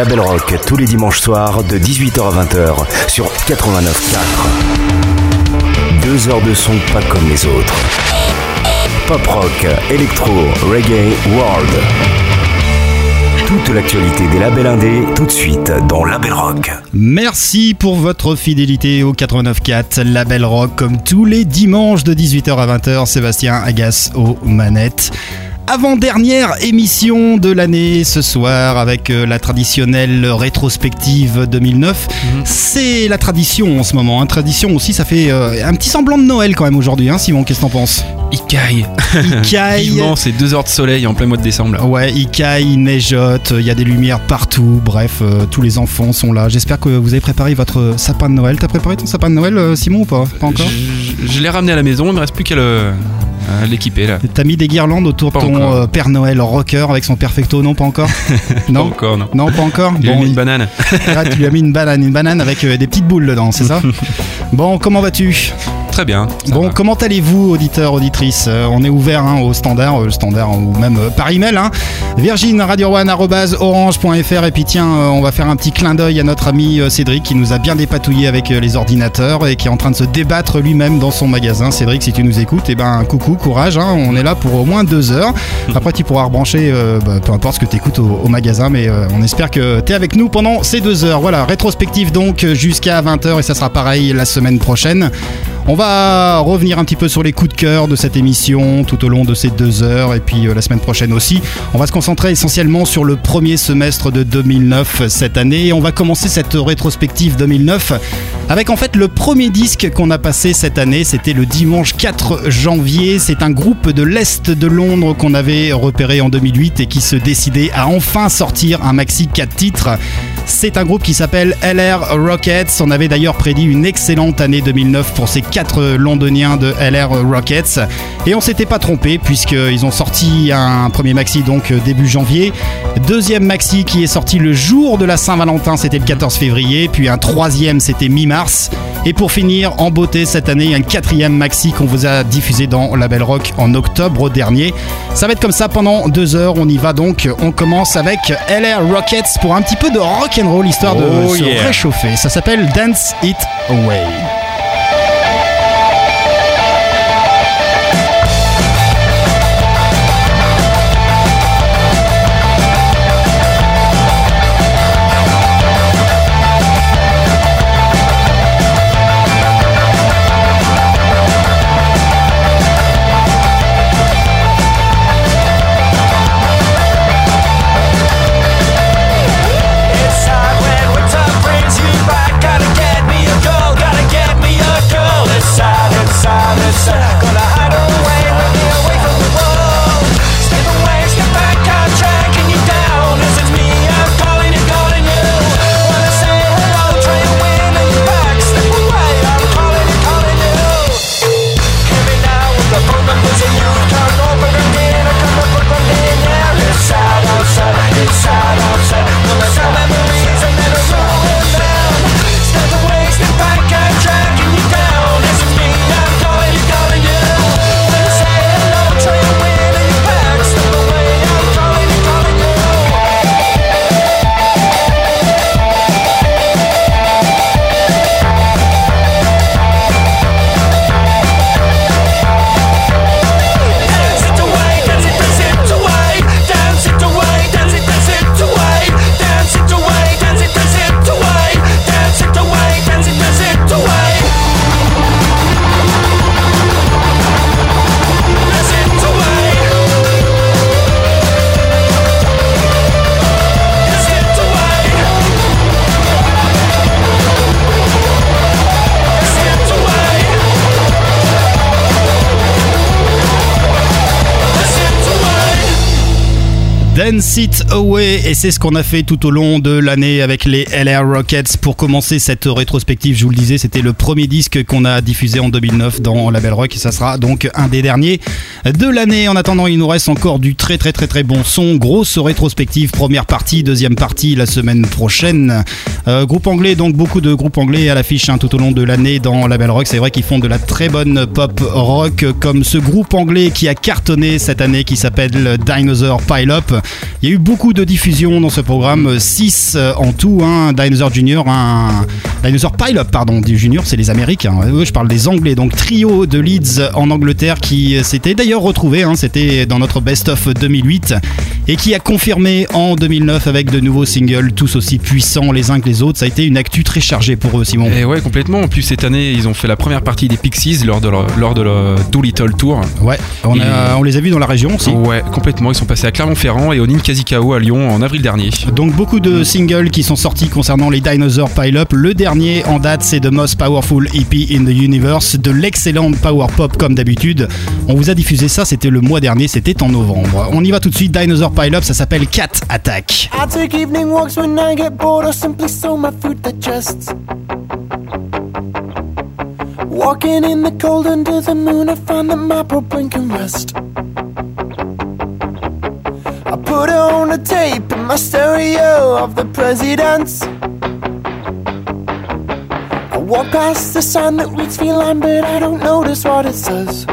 Label Rock tous les dimanches soirs de 18h à 20h sur 89.4. Deux heures de son pas comme les autres. Pop rock, électro, reggae, world. Toute l'actualité des labels indés, tout de suite dans Label Rock. Merci pour votre fidélité au 89.4 Label Rock, comme tous les dimanches de 18h à 20h. Sébastien Agasse aux manettes avant-dernière émission de l'année ce soir avec euh, la traditionnelle rétrospective 2009. Mhm. C'est la tradition en ce moment. Hein. Tradition aussi, ça fait euh, un petit semblant de Noël quand même aujourd'hui. Hein, Simon, qu'est-ce que t'en penses? Caille. Vivement, c'est deux heures de soleil en plein mois de décembre. Ouais, caille, il neigeote, il y a des lumières partout. Bref, euh, tous les enfants sont là. J'espère que vous avez préparé votre sapin de Noël. T'as préparé ton sapin de Noël, Simon, ou pas? Pas encore? Je, je l'ai ramené à la maison, il me reste plus qu'à le- à l'équiper là. T'as mis des guirlandes autour de Pas ton encore. euh, Père Noël rocker avec son perfecto Non, pas encore Pas Non encore, non. Non, pas encore Il a mis une banane. Ah, tu lui as mis une banane, une banane avec euh, des petites boules dedans, c'est ça Bon, comment vas-tu Très bien. Bon, va. comment allez-vous, auditeurs, auditrices Euh, On est ouvert hein, au standard, euh, le standard ou même euh, par email. Hein. Virgin Radio One orange.fr et puis tiens, on va faire un petit clin d'œil à notre ami Cédric qui nous a bien dépatouillé avec les ordinateurs et qui est en train de se débattre lui-même dans son magasin. Cédric, si tu nous écoutes, eh ben coucou, courage. hein, on est là pour au moins deux heures. Après, tu pourras rebrancher, bah, peu importe ce que tu écoutes au, au magasin, mais on espère que tu es avec nous pendant ces deux heures. Voilà, rétrospective donc jusqu'à 20h et ça sera pareil la semaine prochaine. On va revenir un petit peu sur les coups de cœur de cette émission tout au long de ces deux heures et puis euh, la semaine prochaine aussi. On va se concentrer essentiellement sur le premier semestre de 2009 cette année on va commencer cette rétrospective 2009 avec en fait le premier disque qu'on a passé cette année. C'était le dimanche 4 janvier. C'est un groupe de l'Est de Londres qu'on avait repéré en 2008 et qui se décidait à enfin sortir un maxi 4 titres. C'est un groupe qui s'appelle LR Rockets. On avait d'ailleurs prédit une excellente année 2009 pour ces quatre londoniens de LR Rockets. Et on s'était pas trompé puisqu'ils ont sorti un premier maxi donc début janvier. Deuxième maxi qui est sorti le jour de la Saint-Valentin, c'était le 14 février. Puis un troisième, c'était mi-mars. Et pour finir, en beauté cette année, un quatrième maxi qu'on vous a diffusé dans Label Rock en octobre dernier. Ça va être comme ça pendant deux heures. On y va donc. On commence avec LR Rockets pour un petit peu de rock and roll histoire de Oh se yeah. réchauffer. Ça s'appelle Dance It Away. Away et c'est ce qu'on a fait tout au long de l'année avec les LR Rockets pour commencer cette rétrospective. Je vous le disais, c'était le premier disque qu'on a diffusé en 2009 dans la Belle Rock et ça sera donc un des derniers de l'année. En attendant, il nous reste encore du très très très très bon son. Grosse rétrospective, première partie, deuxième partie la semaine prochaine. Euh, groupe anglais, donc beaucoup de groupes anglais à l'affiche hein, tout au long de l'année dans la Belle Rock. C'est vrai qu'ils font de la très bonne pop rock comme ce groupe anglais qui a cartonné cette année qui s'appelle Dinosaur Pile Up. Il y a eu beaucoup de diffusions dans ce programme, 6 euh, en tout. Hein. Dinosaur Junior, un Dinosaur Pile Up, pardon, du Junior, c'est les Américains. Je parle des Anglais, donc trio de Leeds en Angleterre qui s'était d'ailleurs retrouvé. Hein. C'était dans notre Best of 2008 et qui a confirmé en 2009 avec de nouveaux singles, tous aussi puissants les uns que les autres. Ça a été une actu très chargée pour eux, Simon. Et ouais, complètement. En plus, cette année, ils ont fait la première partie des Pixies lors de leur, lors de leur Little Tour. Ouais, on, on les a vus dans la région aussi. Ouais, complètement. Ils sont passés à Clermont-Ferrand et au Ninkazikao à Lyon en avril dernier. Donc beaucoup de singles qui sont sortis concernant les Dinosaur Pile Up. Le dernier en date, c'est The Most Powerful EP in the Universe, de l'excellente power pop comme d'habitude. On vous a diffusé ça, c'était le mois dernier, c'était en novembre. On y va tout de suite, Dinosaur Pile Up, ça s'appelle Cat Attack. I take evening walks when I get bored or simply so my food digests. Walking in the cold under the moon, I find that my brain can rest. I put on a tape in my stereo of the presidents. I walk past the sign that reads feline, but I don't notice what it says.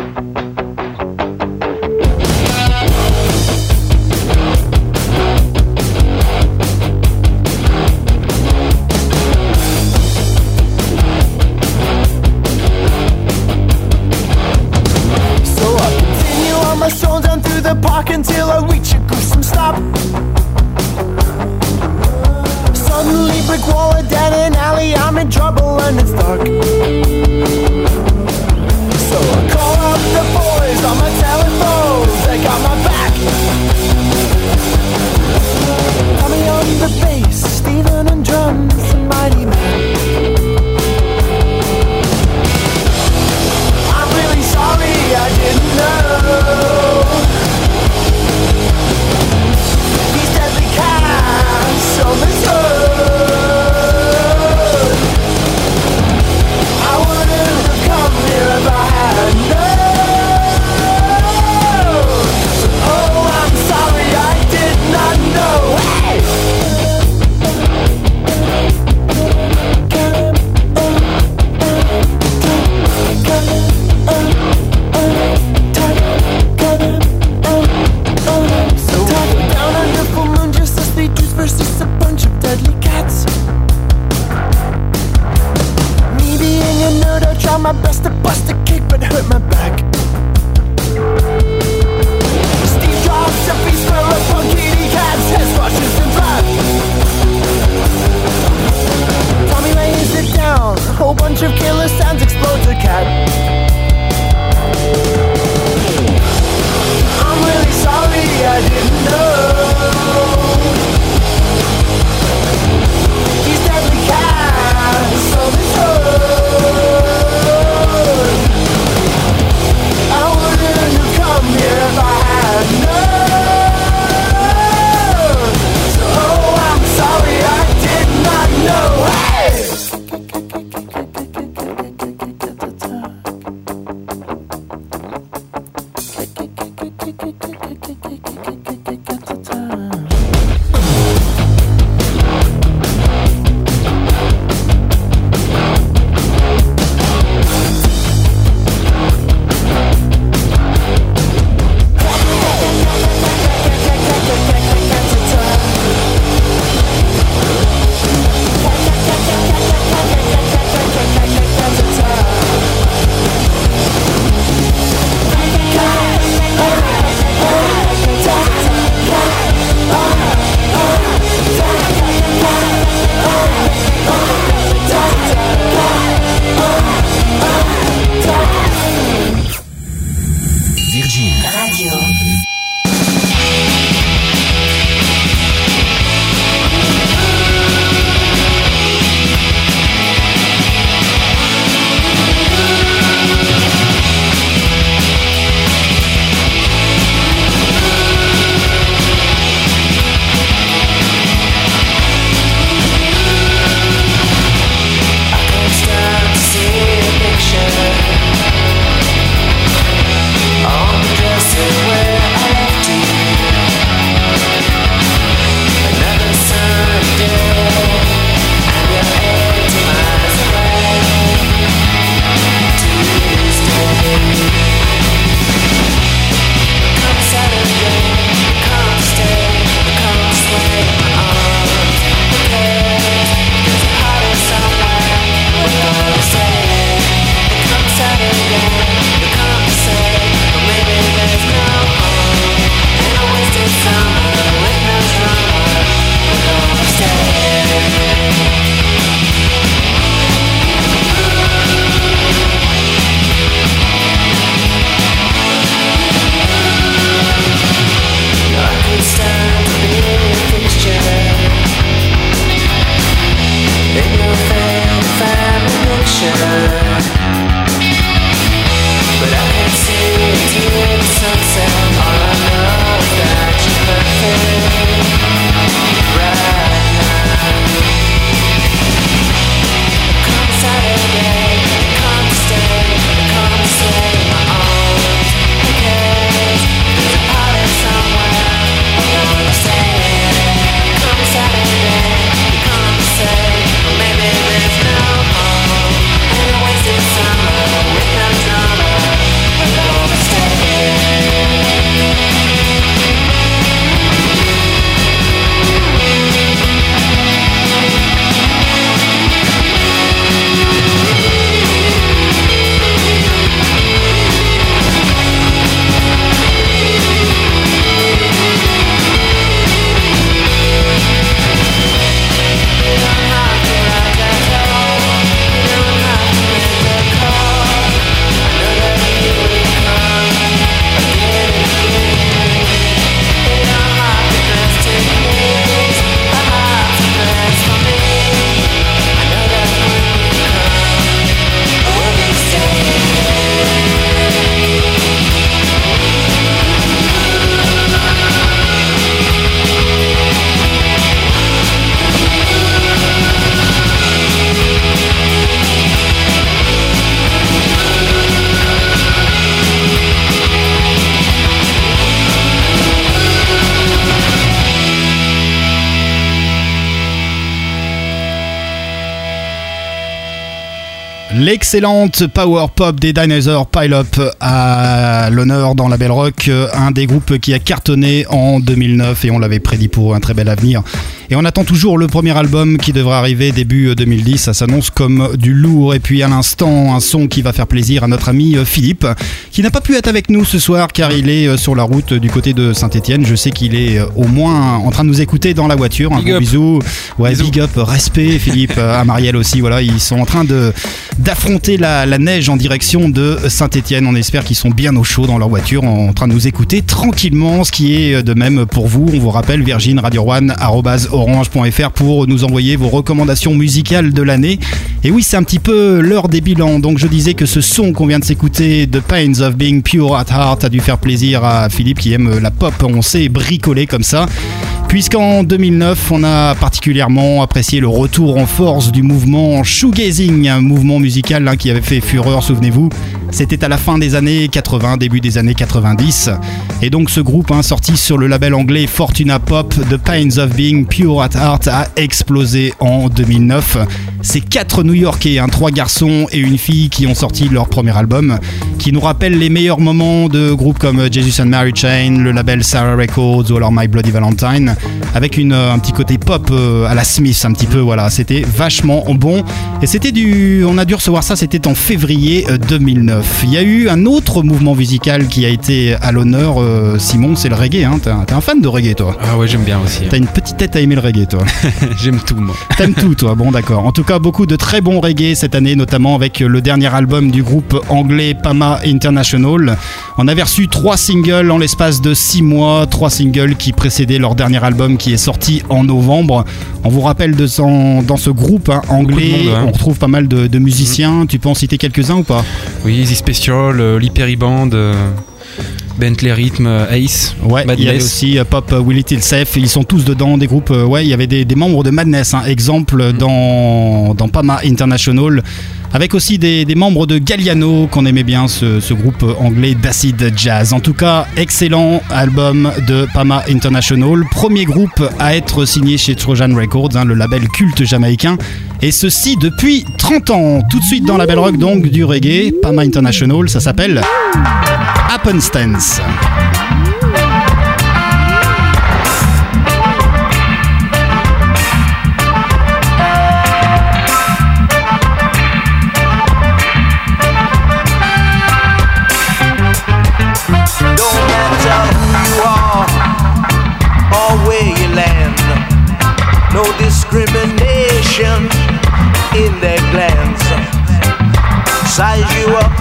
trouble and it's dark. There's a bunch of deadly cats. Me being a nerd, I try my best to bust a kick, but hurt my back. Steve Jobs, a beast for a punk kitty cats, head rushes and black. Tommy lays it down, a whole bunch of killer sounds explodes a cat. I'm really sorry, I didn't know. Whoa! L'excellente power pop des Dinosaur Pile-Up à l'honneur dans la Belle Rock, un des groupes qui a cartonné en 2009 et on l'avait prédit pour un très bel avenir. Et on attend toujours le premier album qui devrait arriver début 2010. Ça s'annonce comme du lourd. Et puis à l'instant, un son qui va faire plaisir à notre ami euh, Philippe, qui n'a pas pu être avec nous ce soir car il est euh, sur la route du côté de Saint-Etienne. Je sais qu'il est euh, au moins en train de nous écouter dans la voiture. Un Big gros up. bisou. Ouais, big up, respect Philippe, à Marielle aussi. Voilà, ils sont en train de d'affronter la, neige en direction de Saint-Etienne. On espère qu'ils sont bien au chaud dans leur voiture, en train de nous écouter tranquillement, ce qui est de même pour vous. On vous rappelle Virgin Radio One pour nous envoyer vos recommandations musicales de l'année. Et oui, c'est un petit peu l'heure des bilans. Donc je disais que ce son qu'on vient de s'écouter, The Pains of Being Pure at Heart, a dû faire plaisir à Philippe qui aime la pop. On sait bricoler comme ça. Puisqu'en 2009, on a particulièrement apprécié le retour en force du mouvement shoegazing, un mouvement musical hein, qui avait fait fureur, souvenez-vous. C'était à la fin des années 80, début des années 90. Et donc ce groupe, hein, sorti sur le label anglais Fortuna Pop, The Pains of Being Pure at Heart, a explosé en 2009. C'est quatre New-Yorkais, hein, trois garçons et une fille qui ont sorti leur premier album, qui nous rappellent les meilleurs moments de groupes comme Jesus and Mary Chain, le label Sarah Records ou alors My Bloody Valentine, avec une, euh, un petit côté pop euh, à la Smith, un petit peu, voilà, c'était vachement bon. Et c'était du. On a dû recevoir ça, c'était en février euh, 2009. Il y a eu un autre mouvement musical qui a été à l'honneur, euh, Simon, c'est le reggae, hein. T'es un, t'es un fan de reggae, toi. Ah ouais, j'aime bien aussi. T'as une petite tête à aimer le reggae, toi. J'aime tout, moi. T'aimes tout, toi. Bon, d'accord. En tout cas, beaucoup de très bons reggae cette année, notamment avec le dernier album du groupe anglais Pama International. On avait reçu trois singles en l'espace de six mois, trois singles qui précédaient leur dernier album qui est sorti en novembre. On vous rappelle de son- dans ce groupe hein, anglais, monde, hein. on retrouve pas mal de, de musiciens. Tu peux en citer quelques-uns ou pas? Oui, Easy Special, euh, l'Hyperi Band, euh, Bentley Rhythm, euh, Ace, Ouais, il y avait aussi Pop Will It Safe, ils sont tous dedans, des groupes, ouais, il y avait des, des membres de Madness, hein, exemple dans, dans Pama International, avec aussi des, membres de Galliano, qu'on aimait bien, ce, groupe anglais d'acid jazz. En tout cas, excellent album de Pama International, premier groupe à être signé chez Trojan Records, hein, le label culte jamaïcain, et ceci depuis 30 ans. Tout de suite dans la belle rock, donc, du reggae, Pama International, ça s'appelle Happenstance. Discrimination in their glands. Size you up,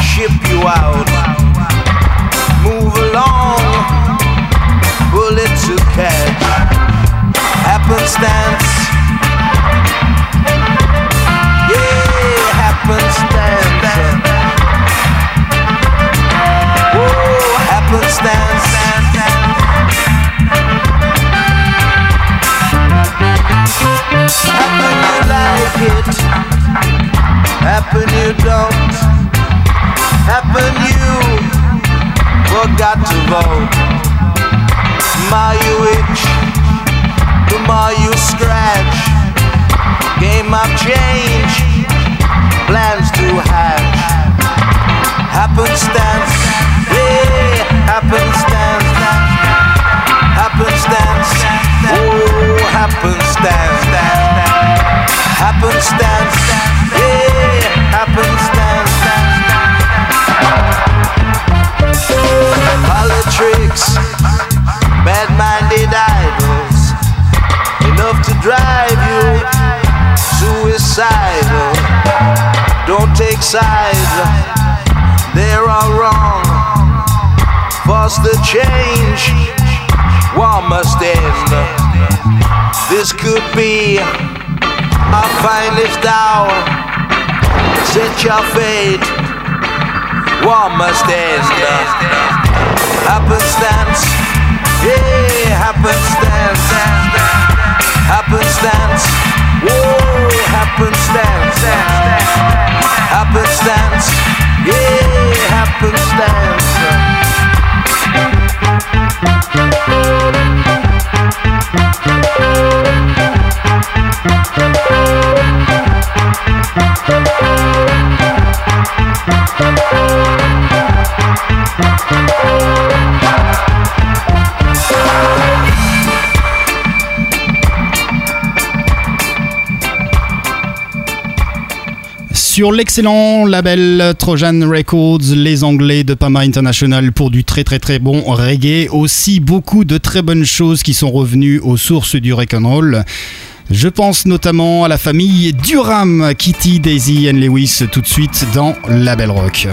ship you out. Move along, bullet to catch. Happenstance. Happen you like it, happen you don't. Happen you forgot to vote. My you itch, the more you scratch. Game of change, plans to hatch happenstance, yeah, happenstance, happenstance, happenstance, yeah, happenstance. Politics, bad-minded idols, enough to drive you suicidal. Don't take sides they're all wrong. Force the change, war must end. This could be our finest hour. Set your fate, war must end. Happenstance, yeah, happenstance. Happenstance, whoa, happenstance. Happenstance, yeah, happenstance. Thank you. Sur l'excellent label Trojan Records, les Anglais de Pama International pour du très très très bon reggae. Aussi beaucoup de très bonnes choses qui sont revenues aux sources du rock'n'roll. Je pense notamment à la famille Durham, Kitty, Daisy et Lewis tout de suite dans Label Rock.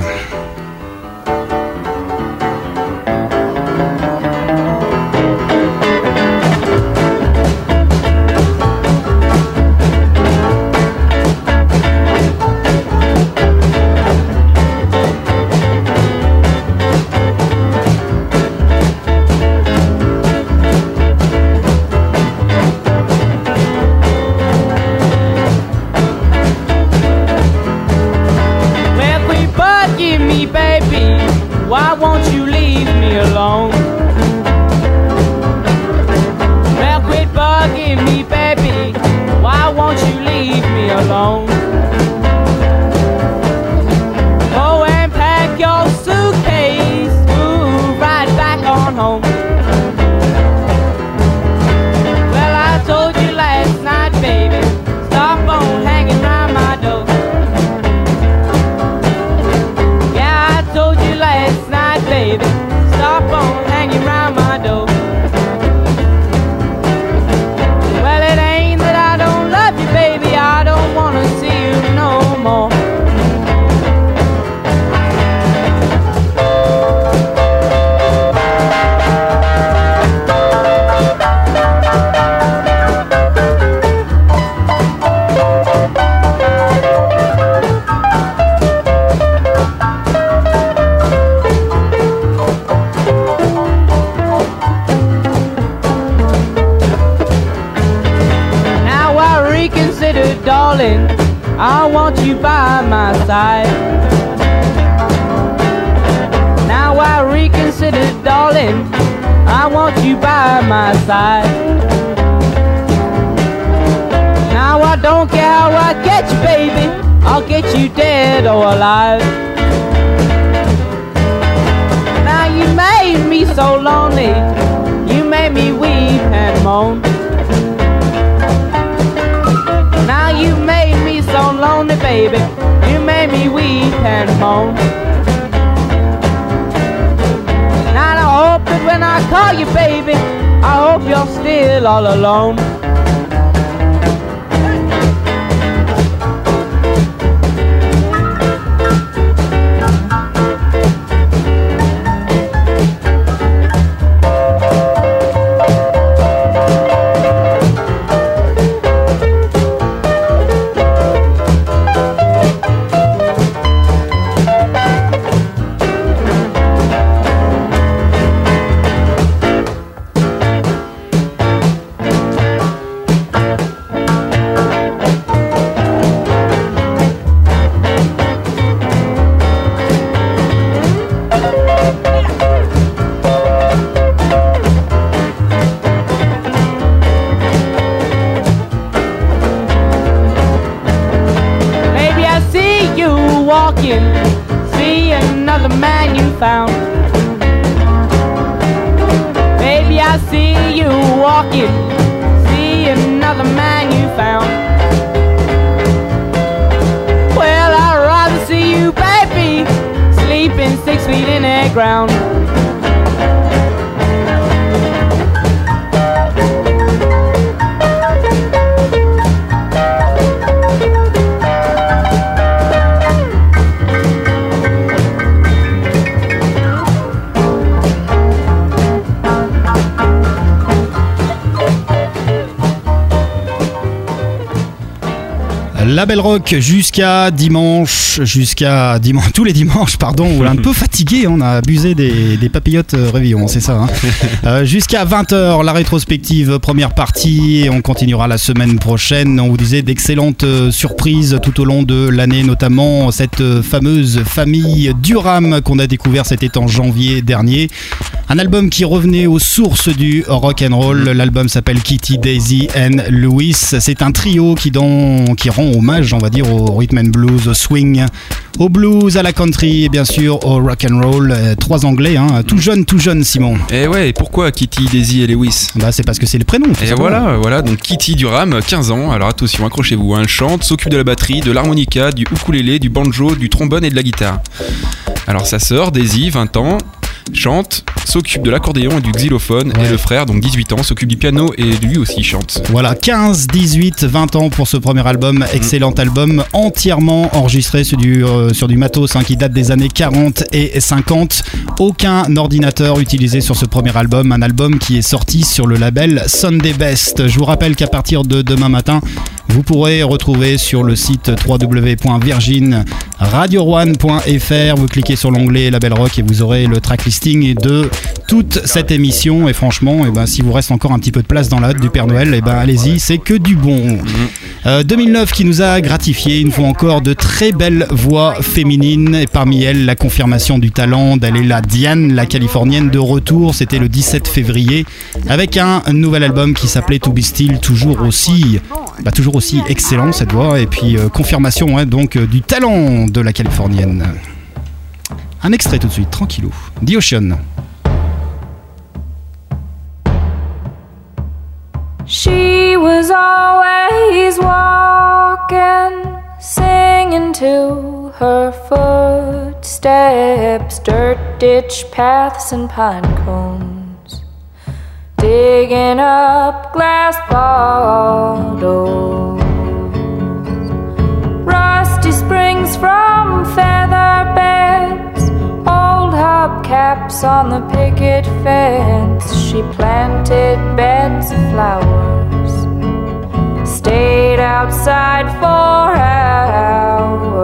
You're still all alone. La Belle Rock jusqu'à dimanche, jusqu'à dimanche, tous les dimanches, pardon. On est un peu fatigué, on a abusé des, des papillotes euh, réveillon, c'est ça. hein. Euh, jusqu'à 20h, la rétrospective première partie. Et on continuera la semaine prochaine. On vous disait d'excellentes euh, surprises tout au long de l'année, notamment cette euh, fameuse famille Durham qu'on a découvert, c'était en janvier dernier. Un album qui revenait aux sources du rock and roll. L'album s'appelle Kitty, Daisy and Louis. C'est un trio qui, rend hommage on va dire, au rhythm and blues, au swing, au blues, à la country et bien sûr au rock and roll. Euh, trois anglais, hein, tout jeune, tout jeune, Simon. Et ouais, et pourquoi Kitty, Daisy et Lewis? Bah, c'est parce que c'est le prénom. Et simplement. voilà, voilà, donc Kitty Durham, 15 ans, alors attention, accrochez-vous, hein, elle chante, s'occupe de la batterie, de l'harmonica, du ukulélé, du banjo, du trombone et de la guitare. Alors sa sœur, Daisy, 20 ans, chante, s'occupe de l'accordéon et du xylophone, Ouais. et le frère, donc 18 ans, s'occupe du piano et lui aussi chante. Voilà, 15, 18, 20 ans pour ce premier album. Excellent album, entièrement enregistré sur du, euh, sur du matos hein, qui date des années 40 et 50. Aucun ordinateur utilisé sur ce premier album. Un album qui est sorti sur le label Sunday Best. Je vous rappelle qu'à partir de demain matin, vous pourrez retrouver sur le site www.virginradio1.fr. Vous cliquez sur l'onglet Label Rock et vous aurez le listing de toute cette émission. Et franchement, eh ben, si vous reste encore un petit peu de place dans la hotte du Père Noël, eh ben, allez-y, c'est que du bon. Euh, 2009 qui nous a gratifié une fois encore de très belles voix féminines et parmi elles la confirmation du talent d'Alela Diane, la californienne de retour. C'était le 17 février avec un nouvel album qui s'appelait To Be Still, toujours aussi, bah, toujours aussi excellent cette voix et puis euh, confirmation hein, donc euh, du talent de la californienne. Un extrait tout de suite, tranquillou. The Ocean. She was always walking, singing to her footsteps, dirt ditch paths and pine cones, digging up glass bottles, rusty springs from feather beds, hubcaps on the picket fence. She planted beds of flowers, stayed outside for hours.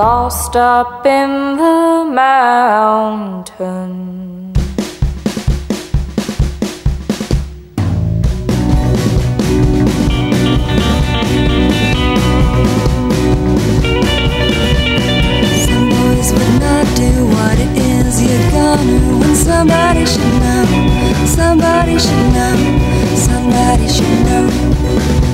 lost up in the mountain. Not do what it is you're gonna somebody should know. Somebody should know. Somebody should know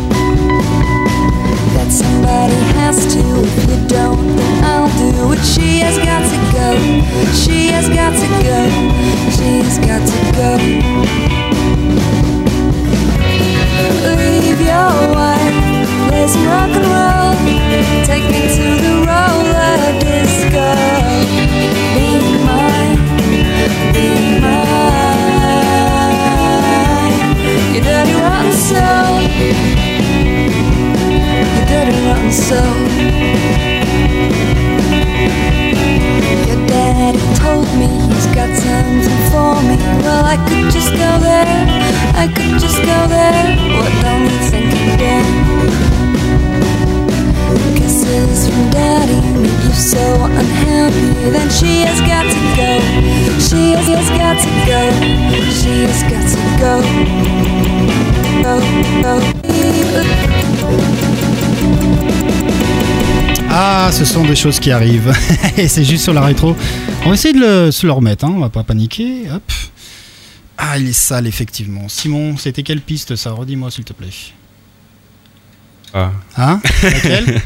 but somebody has to. If you don't, then I'll do it. She has got to go. She has got to go. She's got to go. Leave your wife, play some rock and roll. Take me to the roller disco. Be mine, be mine. Your dirty rotten soul so. Your daddy told me he's got something for me. Well I could just go there, I could just go there. What don't you think again? Kisses from daddy made you so unhappy. Then she has got to go, she has got to go. She has got to go, go, go. Ah, ce sont des choses qui arrivent. Et c'est juste sur la rétro. On va essayer de le- se le remettre, hein. on va pas paniquer. Hop. Ah, il est sale, effectivement. Simon, c'était quelle piste ça? Redis-moi, s'il te plaît. Ah. Hein? Laquelle?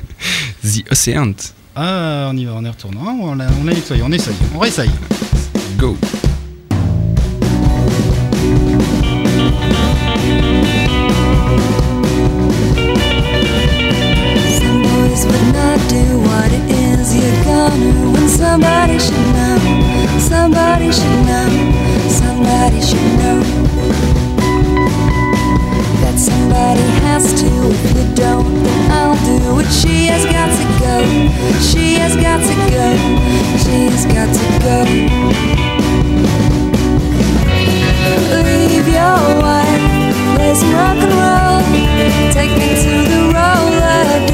The Ocean. Ah, on y va, on y retourne. Ah, on l'a on l'a nettoyé, on essaye, on réessaye. Go. What it is you're gonna when somebody should know. Somebody should know. Somebody should know. That somebody has to. If you don't, then I'll do it. She has got to go. She has got to go. She has got to go. Leave your wife. Play some rock and roll. Take me to the roller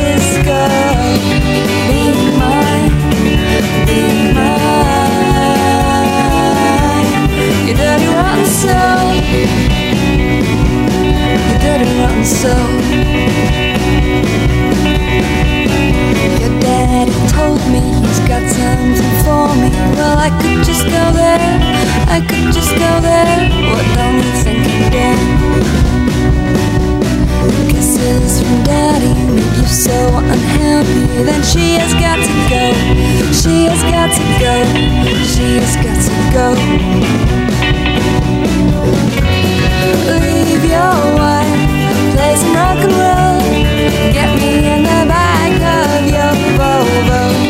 rotten soul. Your daddy told me he's got something for me. Well, I could just go there. I could just go there. What don't you think again? Kisses from daddy make you so unhappy. Then she has got to go. She has got to go. She has got to go. Leave your wife, some rock and roll. Get me in the back of your Volvo.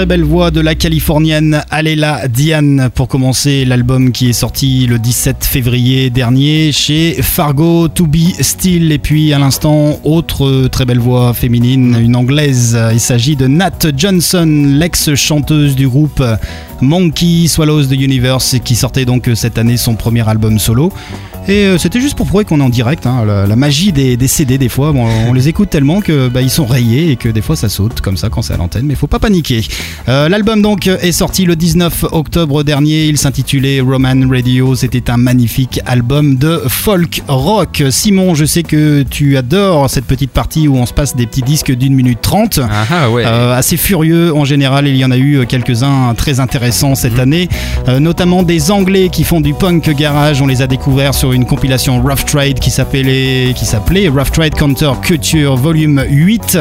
Très belle voix de la californienne Alela Diane pour commencer l'album qui est sorti le 17 février dernier chez Fargo To Be Still. Et puis à l'instant autre très belle voix féminine une anglaise. Il s'agit de Nat Johnson l'ex-chanteuse du groupe Monkey Swallows the Universe qui sortait donc cette année son premier album solo et euh, c'était juste pour prouver qu'on est en direct. hein. La, la magie des, des CD, des fois, bon, on les écoute tellement que bah, ils sont rayés et que des fois ça saute comme ça quand c'est à l'antenne. Mais faut pas paniquer. Euh, L'album donc est sorti le 19 octobre dernier. Il s'intitulait Roman Radio. C'était un magnifique album de folk rock. Simon, je sais que tu adores cette petite partie où on se passe des petits disques d'une minute trente. Ah ah ouais. Euh, assez furieux en général. Il y en a eu quelques-uns très intéressants cette année, Euh, notamment des Anglais qui font du punk garage. On les a découverts sur une compilation Rough Trade qui s'appelait qui s'appelait Rough Trade Counter Culture Volume 8.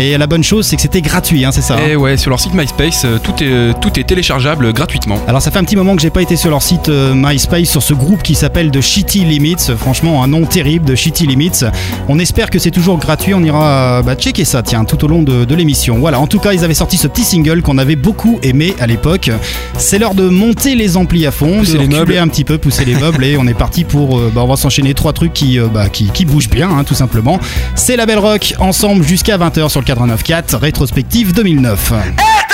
Et la bonne chose, c'est que c'était gratuit, hein, c'est ça. hein Et ouais, sur leur site MySpace, euh, tout est, tout est téléchargeable gratuitement. Alors ça fait un petit moment que j'ai pas été sur leur site euh, MySpace sur ce groupe qui s'appelle The Shitty Limits. Franchement un nom terrible de Shitty Limits. On espère que c'est toujours gratuit. On ira euh, bah, checker ça tiens tout au long de, de l'émission. Voilà. En tout cas ils avaient sorti ce petit single qu'on avait beaucoup aimé à l'époque. C'est l'heure de monter les amplis à fond, Pousser de les meubles. un petit peu, pousser les meubles et on est parti pour. Euh, bah, on va s'enchaîner trois trucs qui, euh, bah, qui, qui bougent bien hein, tout simplement. C'est la Belle Rock ensemble jusqu'à 20h sur le 89.4 rétrospective 2009. Everybody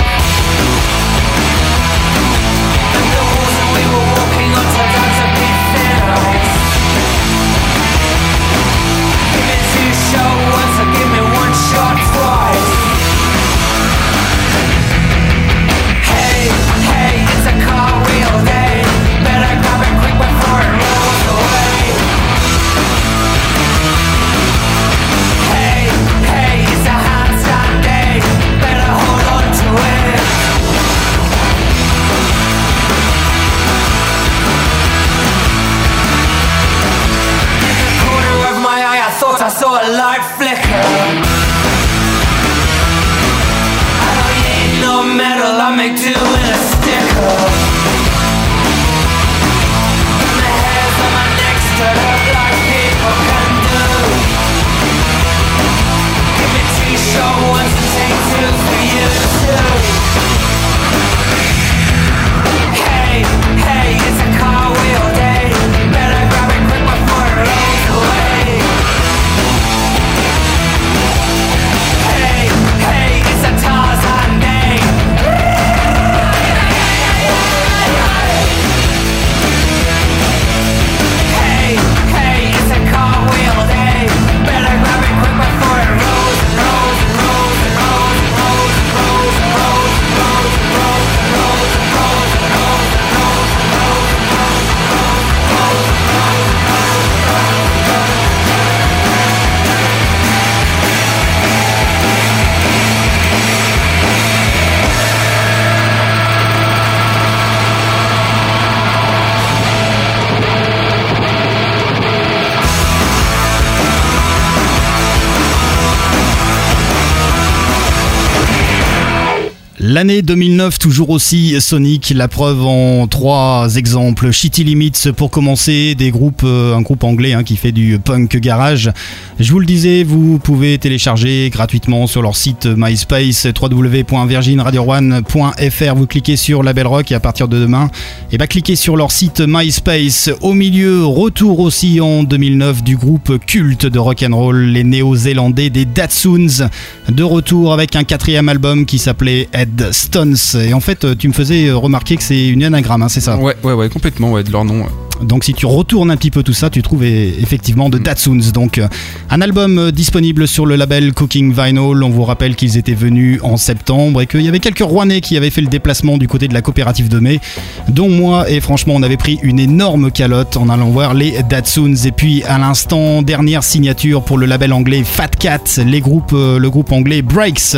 L'année 2009, toujours aussi Sonic, la preuve en trois exemples. Shitty Limits pour commencer, des groupes, euh, un groupe anglais hein, qui fait du punk garage. Je vous le disais, vous pouvez télécharger gratuitement sur leur site MySpace www.virginradio1.fr. Vous cliquez sur Label Rock et à partir de demain, et bah, cliquez sur leur site MySpace. Au milieu, retour aussi en 2009 du groupe culte de rock'n'roll, les néo-zélandais des Datsuns. De retour avec un quatrième album qui s'appelait Head Stones. Et en fait, tu me faisais remarquer que c'est une anagramme, hein, c'est ça? Ouais, ouais, ouais, complètement, ouais, de leur nom. Donc si tu retournes un petit peu tout ça, tu trouves e- effectivement de Datsuns. Donc euh, un album euh, disponible sur le label Cooking Vinyl. On vous rappelle qu'ils étaient venus en septembre et qu'il y avait quelques Rouennais qui avaient fait le déplacement du côté de la coopérative de mai, dont moi. Et franchement, on avait pris une énorme calotte en allant voir les Datsuns. Et puis à l'instant, dernière signature pour le label anglais Fat Cat, les groupes, euh, le groupe anglais Breaks.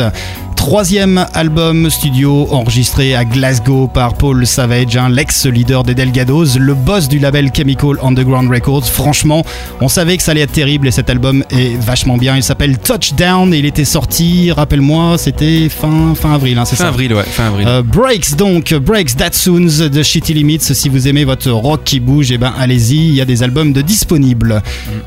Troisième album studio enregistré à Glasgow par Paul Savage, hein, l'ex-leader des Delgados, le boss du label Chemical Underground Records. Franchement, on savait que ça allait être terrible et cet album est vachement bien. Il s'appelle Touchdown et il était sorti, rappelle-moi, c'était fin, fin avril, hein, c'est Fin avril, ouais, fin avril. euh, Breaks donc, Breaks Datsuns de Shitty Limits. Si vous aimez votre rock qui bouge, et ben allez-y, il y a des albums de disponibles.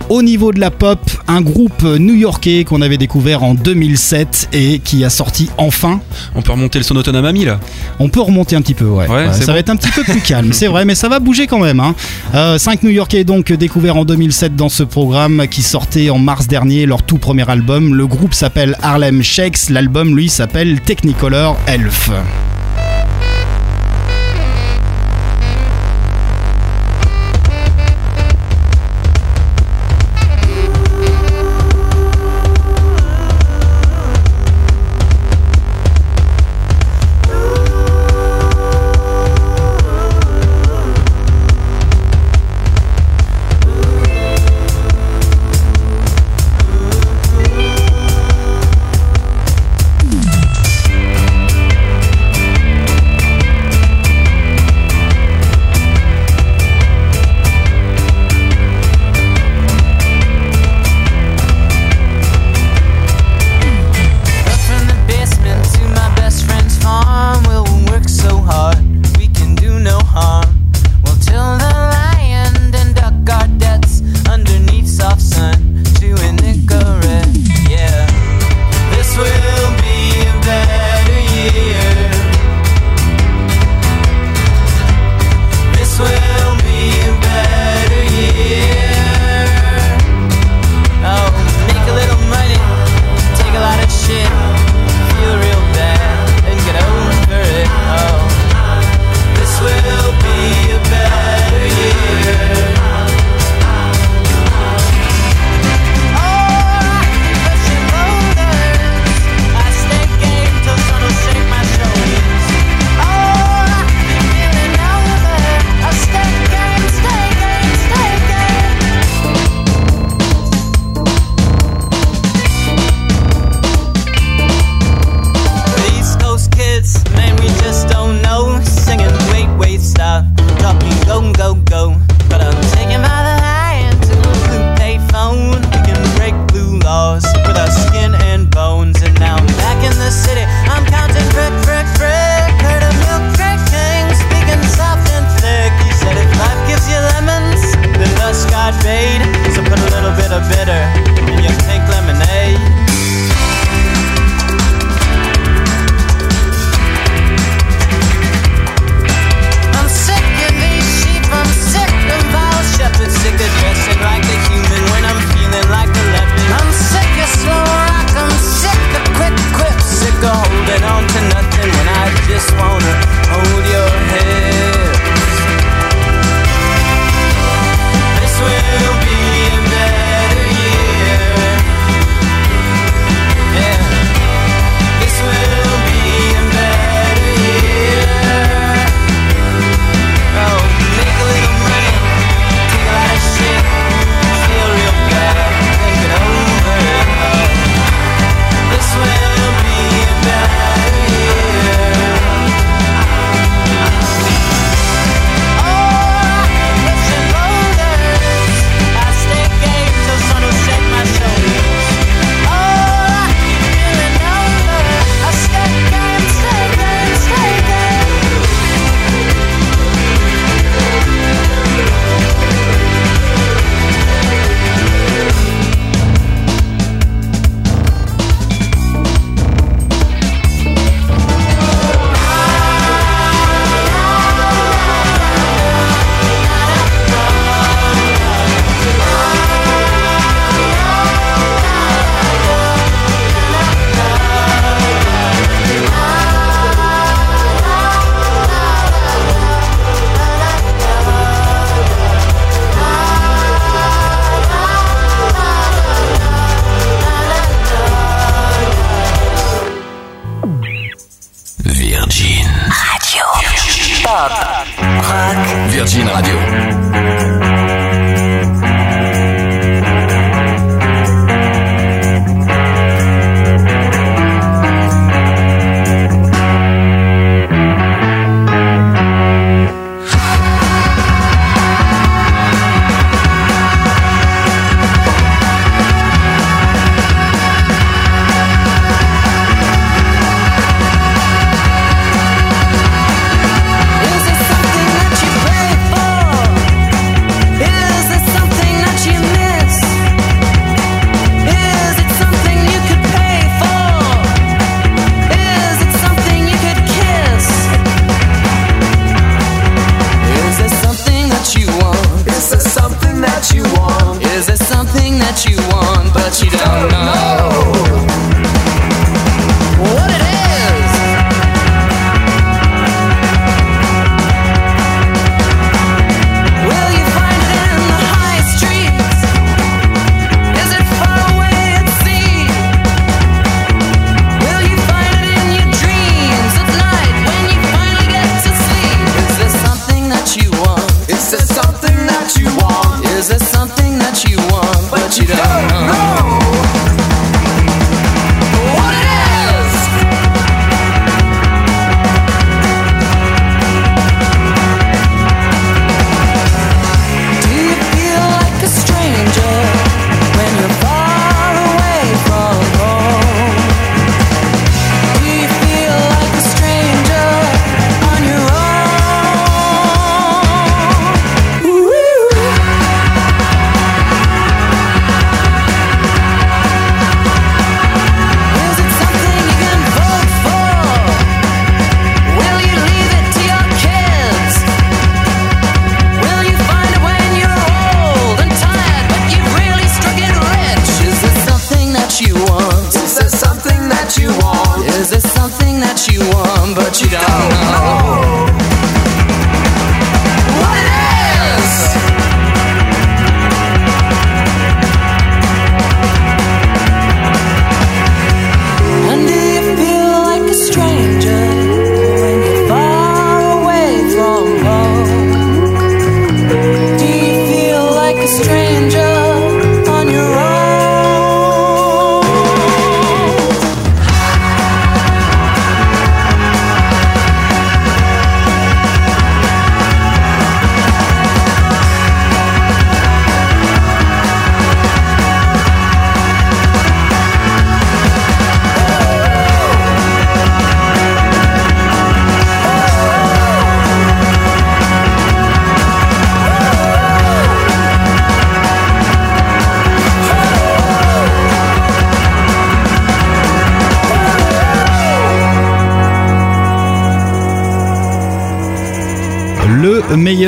Au niveau de la pop, un groupe new-yorkais qu'on avait découvert en 2007 et qui a sorti enfin. On peut remonter le sonotone à mamie là? On peut remonter un petit peu, ouais. Ouais, Ouais, c'est ça bon. va être un petit peu plus calme, c'est vrai, mais ça va bouger quand même. Hein. Euh, cinq New-Yorkais donc découverts en 2007 dans ce programme qui sortait en mars dernier leur tout premier album. Le groupe s'appelle Harlem Shakes, l'album lui s'appelle Technicolor Elf.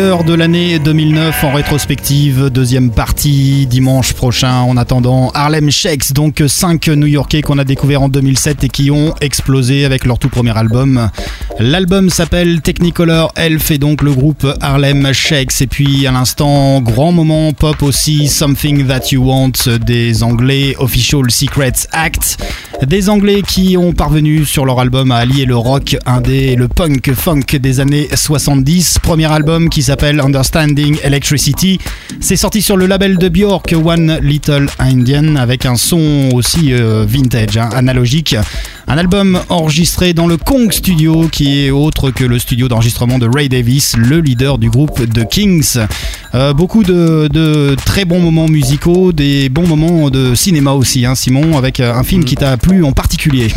De l'année 2009 en rétrospective, deuxième partie dimanche prochain. En attendant, Harlem Shakes, donc 5 New-Yorkais qu'on a découvert en 2007 et qui ont explosé avec leur tout premier album. L'album s'appelle Technicolor Elf et donc le groupe Harlem Shakes. Et puis à l'instant, grand moment pop aussi, Something That You Want des Anglais, Official Secrets Act. Des Anglais qui ont parvenu sur leur album à allier le rock indé le punk funk des années 70. Premier album qui s'appelle Understanding Electricity. C'est sorti sur le label de Björk, One Little Indian, avec un son aussi euh, vintage, hein, analogique. Un album enregistré dans le Kong Studio, qui est autre que le studio d'enregistrement de Ray Davis, le leader du groupe The Kings. Euh, beaucoup de, très bons moments musicaux, des bons moments de cinéma aussi, hein, Simon, avec euh, un film qui t'a plu en particulier.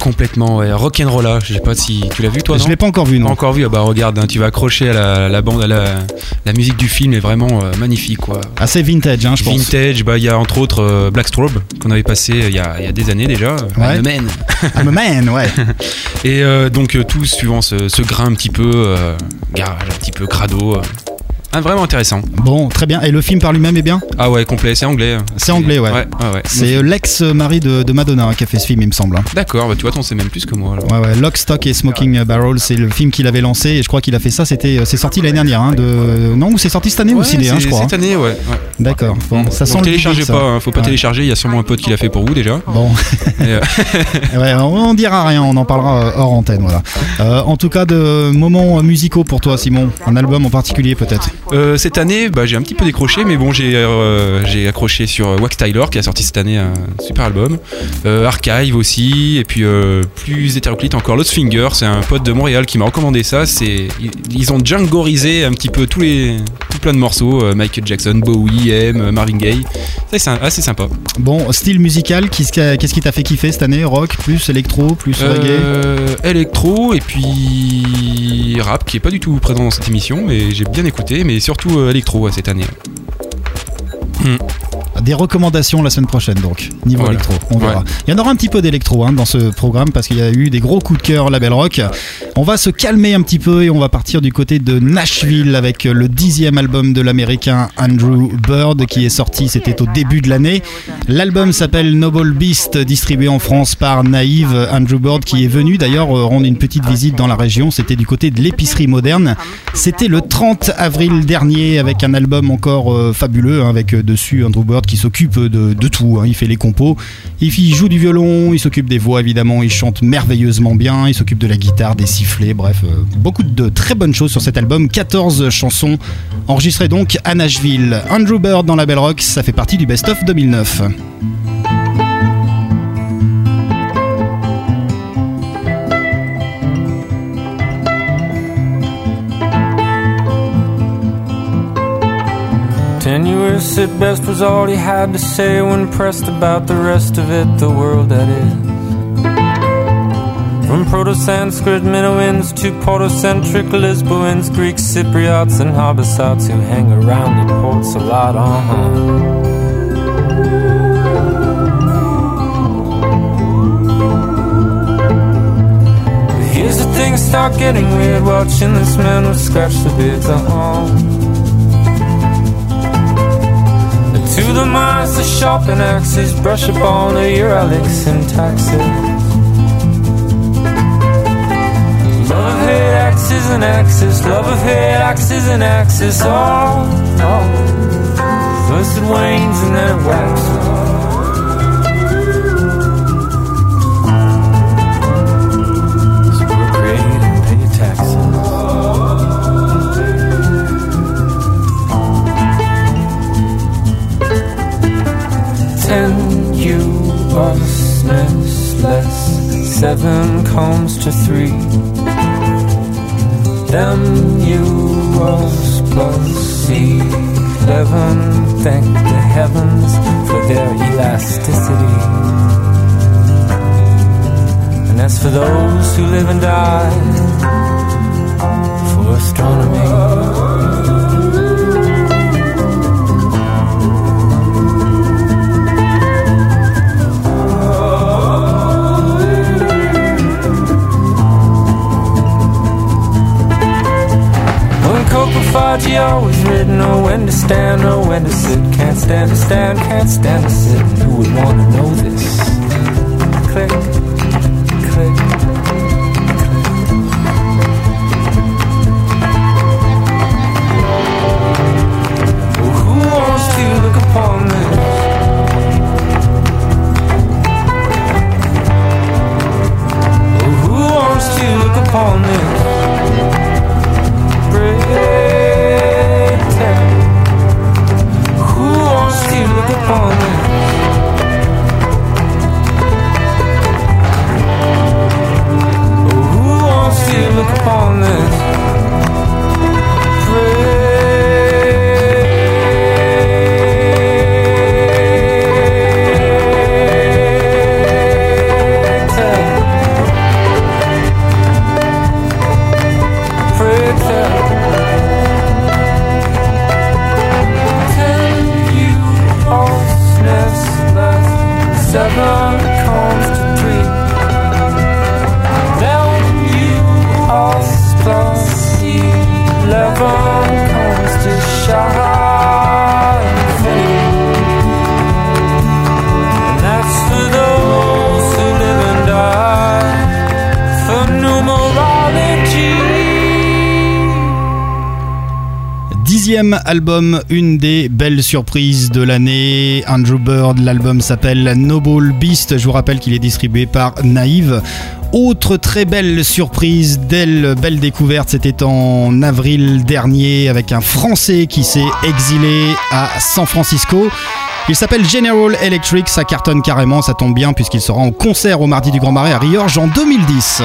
Complètement, ouais. Rock'n'Rolla, je sais pas si tu l'as vu toi, Je l'ai pas encore vu, Pas non. encore vu, ah bah regarde, hein, tu vas accrocher à la, la bande, à la, la musique du film est vraiment euh, magnifique quoi. Assez vintage, hein, je pense. Vintage, bah il y a entre autres euh, Black Strobe qu'on avait passé euh, il y, a, il y a des années déjà. Ouais. Man. I'm a man, ouais. Et euh, donc euh, tout suivant ce, ce grain un petit peu euh, garage, un petit peu crado. Ah, vraiment intéressant. Bon, très bien. Et le film par lui-même est bien? Ah ouais, complet, c'est anglais. C'est anglais, ouais. Ouais, ouais, ouais. C'est euh, l'ex-mari de, de Madonna hein, qui a fait ce film, il me semble. hein. D'accord, bah, tu vois, t'en sais même plus que moi. alors. Ouais, ouais, Lock, Stock et Smoking Barrel, c'est le film qu'il avait lancé et je crois qu'il a fait ça. C'était, euh, c'est sorti l'année dernière. hein, de... Non, ou c'est sorti cette année Ouais, ciné, hein, je crois. Cette année, ouais. D'accord. Bon, ça sent téléchargez pas, hein, faut pas télécharger, il y a sûrement un pote qui l'a fait pour vous déjà. Bon, euh, ouais, on, on dira rien, on en parlera hors antenne, voilà. Euh, en tout cas, de moments musicaux pour toi, Simon. Un album en particulier, peut-être. Euh, cette année, bah, j'ai un petit peu décroché, mais bon, j'ai euh, j'ai accroché sur euh, Wax Tyler qui a sorti cette année un super album. Euh, Archive aussi, et puis euh, plus hétéroclite encore, Lost Finger, c'est un pote de Montréal qui m'a recommandé ça. C'est ils, ont djangorisé un petit peu tous les tout plein de morceaux, euh, Michael Jackson, Bowie, M, euh, Marvin Gaye. C'est assez sympa. Bon, style musical, qu'est-ce qui a- qu'est-ce qui t'a fait kiffer cette année? Rock, plus électro, plus reggae? Euh, électro et puis rap qui est pas du tout présent dans cette émission mais j'ai bien écouté mais surtout euh, électro ouais, cette année. Des recommandations la semaine prochaine, donc, niveau Voilà. électro. On verra. Ouais. Il y en aura un petit peu d'électro hein, dans ce programme parce qu'il y a eu des gros coups de cœur label rock. On va se calmer un petit peu et on va partir du côté de Nashville avec le dixième album de l'américain Andrew Bird qui est sorti, c'était au début de l'année. L'album s'appelle Noble Beast, distribué en France par Naïve. Andrew Bird qui est venu d'ailleurs euh, rendre une petite visite dans la région. C'était du côté de l'épicerie moderne. C'était le 30 avril dernier avec un album encore euh, fabuleux hein, avec euh, dessus Andrew Bird qui s'occupe de, tout. hein. Il fait les compos, il, joue du violon, il s'occupe des voix évidemment, il chante merveilleusement bien, il s'occupe de la guitare, des sifflets, bref, euh, beaucoup de très bonnes choses sur cet album. 14 chansons enregistrées donc à Nashville. Andrew Bird dans la Belle Rock, ça fait partie du Best of 2009. Tenuous at best was all he had to say when pressed about the rest of it, the world that is. From Proto Sanskrit Minoans to Protocentric Lisboans, Greek Cypriots, and Hobbesites who hang around the ports a lot, uh huh. Here's the thing, start getting weird watching this man with scratch the beards, uh huh. To the mines, the sharpen axes, brush up on the Uralic syntaxes. Love of hate, axes and axes, love of hate, axes and axes. Oh, oh. First it wanes and then it waxes. Ten you less, seven comes to three. Them you was plus eleven. Thank the heavens for their elasticity. And as for those who live and die for astronomy. Copified, you always written, know when to stand, know when to sit. Can't stand to stand, can't stand to sit. Who would want to know this? Album, une des belles surprises de l'année. Andrew Bird, l'album s'appelle Noble Beast. Je vous rappelle qu'il est distribué par Naïve. Autre très belle surprise, belle, belle découverte, c'était en avril dernier avec un Français qui s'est exilé à San Francisco. Il s'appelle General Electric, ça cartonne carrément, ça tombe bien puisqu'il sera en concert au Mardi du Grand Marais à Riorges en 2010.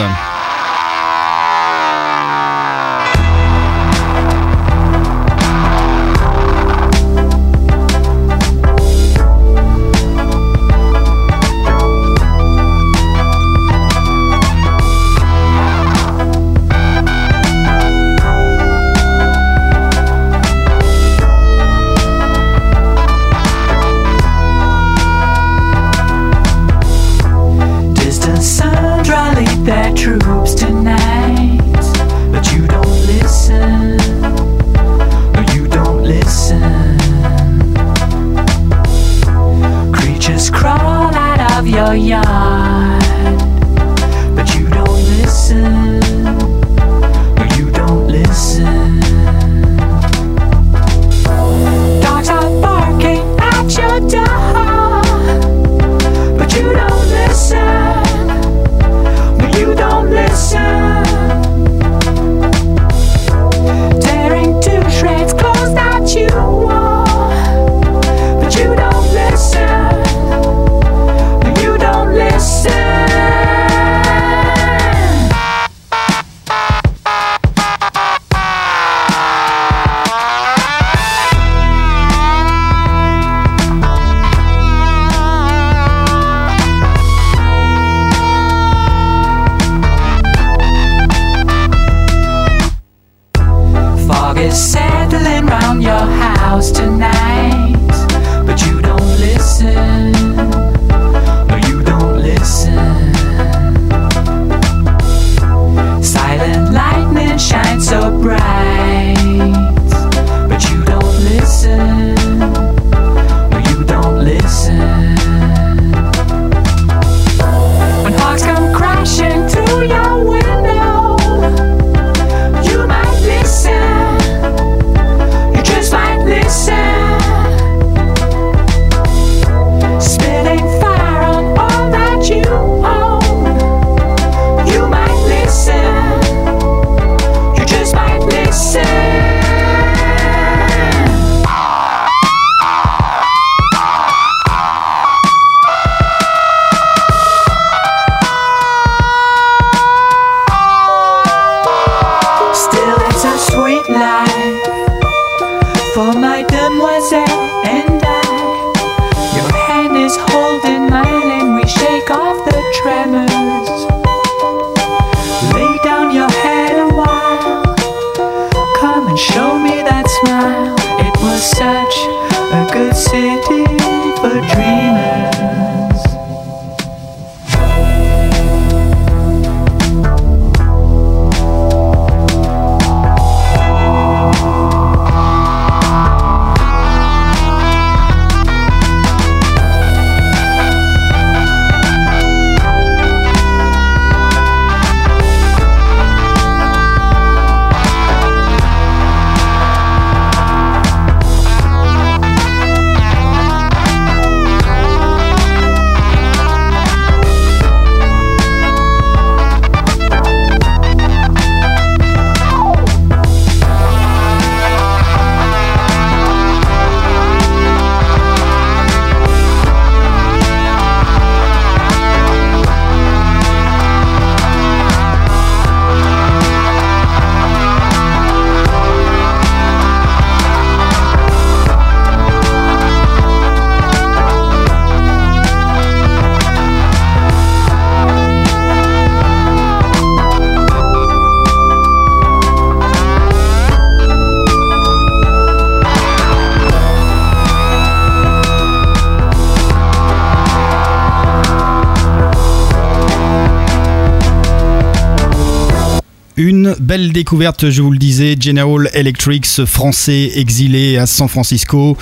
Découverte, je vous le disais, General Electric, français exilé à San Francisco.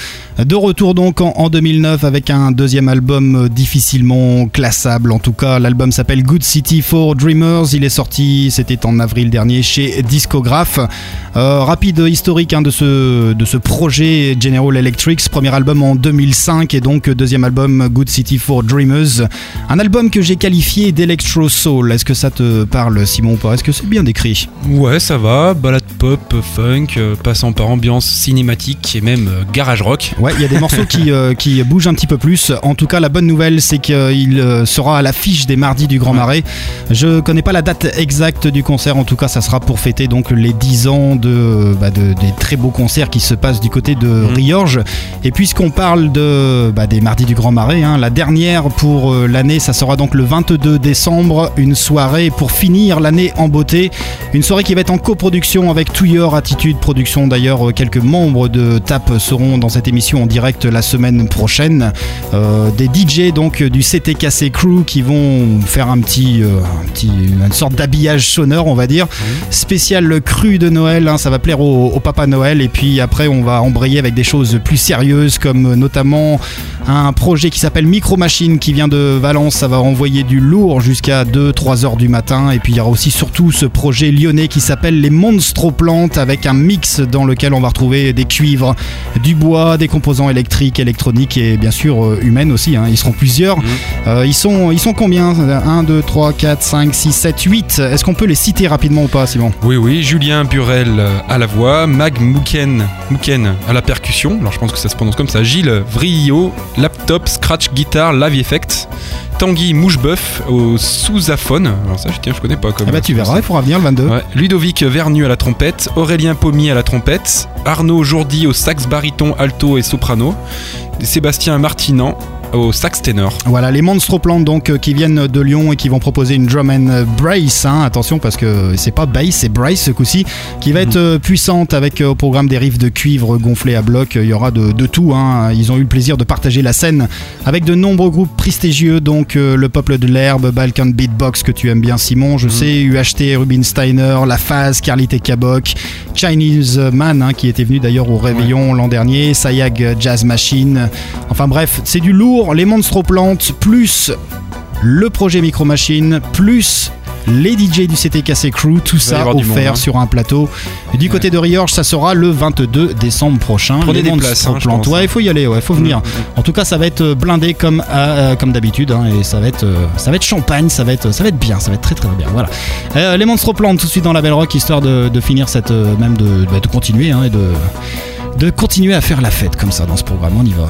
De retour donc en, en 2009 avec un deuxième album difficilement classable. En tout cas, l'album s'appelle Good City for Dreamers. Il est sorti, c'était en avril dernier chez Discograph. Euh, rapide historique hein, de, ce, de ce projet General Electric. Premier album en 2005 et donc deuxième album Good City for Dreamers. Un album que j'ai qualifié d'Electro Soul. Est-ce que ça te parle, Simon, Est-ce que c'est bien décrit? Ouais, ça va, balade pop, funk, euh, passant par ambiance cinématique et même euh, garage rock. Ouais, il y a des morceaux qui, euh, qui bougent un petit peu plus. En tout cas, la bonne nouvelle, c'est qu'il sera à l'affiche des mardis du Grand Marais. Je connais pas la date exacte du concert. En tout cas, ça sera pour fêter donc les 10 ans de, bah, de- des très beaux concerts qui se passent du côté de Mhm. Riorges. Et puisqu'on parle de, bah, des mardis du Grand Marais, hein, la dernière pour l'année, ça sera donc le 22 décembre. Une soirée pour finir l'année en beauté. Une soirée qui va être en coproduction avec To Your Attitude Production. D'ailleurs, euh, quelques membres de TAP seront dans cette émission en direct la semaine prochaine. Euh, des DJ donc du CTKC Crew qui vont faire un petit, euh, un petit une sorte d'habillage sonore, on va dire. Spécial cru de Noël, hein, ça va plaire au, au Papa Noël. Et puis après, on va embrayer avec des choses plus sérieuses comme notamment un projet qui s'appelle Micro Machine qui vient de Valence. Ça va envoyer du lourd jusqu'à 2-3 heures du matin. Et puis il y aura aussi surtout ce projet lyonnais qui s'appelle Les Monstroplantes avec un mix dans lequel on va retrouver des cuivres, du bois, des composants électriques, électroniques et bien sûr euh, humaines aussi. hein. Ils seront plusieurs. Euh, ils, sont, ils sont combien? 1, 2, 3, 4, 5, 6, 7, 8. Est-ce qu'on peut les citer rapidement ou pas, Simon? Oui, oui, Julien Burel à la voix, Mag Mouken, Mouken à la percussion, alors je pense que ça se prononce comme ça, Gilles Vrio, laptop, scratch, guitare, live effect, Tanguy Mouchebeuf au sousaphone, alors ça je, tiens, je connais pas comme Ah bah tu verras, il faudra venir le 22. Ouais. Ludovic Vernu à la trompette, Aurélien Pommier à la trompette, Arnaud Jourdi au sax baryton, alto et soprano, Sébastien Martinan au sax ténor. Voilà, les Monstroplantes donc euh, qui viennent de Lyon et qui vont proposer une drum and brace. hein. attention parce que c'est pas bass, c'est brace ce coup-ci, qui va être euh, puissante avec euh, au programme des riffs de cuivre gonflés à bloc. Il y aura de, de tout. hein. Ils ont eu le plaisir de partager la scène avec de nombreux groupes prestigieux, donc le Peuple de l'Herbe, Balkan Beatbox que tu aimes bien, Simon. Je sais, UHT, Rubin Steiner, La Phase, Carlite Cabok, Chinese Man hein, qui était venu d'ailleurs au Réveillon l'an dernier, Sayag Jazz Machine. Enfin bref, c'est du lourd. Les Monstroplantes plus le projet Micro Machine plus les DJ du CTKC Crew, tout ça offert monde, hein. sur un plateau. Du côté de Riorges, ça sera le 22 décembre prochain. Prenez les des places, hein, ouais, il faut y aller, ouais, faut venir. En tout cas, ça va être blindé comme euh, comme d'habitude, hein, et ça va être euh, ça va être champagne, ça va être ça va être bien, ça va être très très bien. Voilà. Euh, les Monstroplantes tout de suite dans la Belle Rock, histoire de, de finir cette euh, même de, bah, de continuer hein, et de de continuer à faire la fête comme ça dans ce programme. On y va.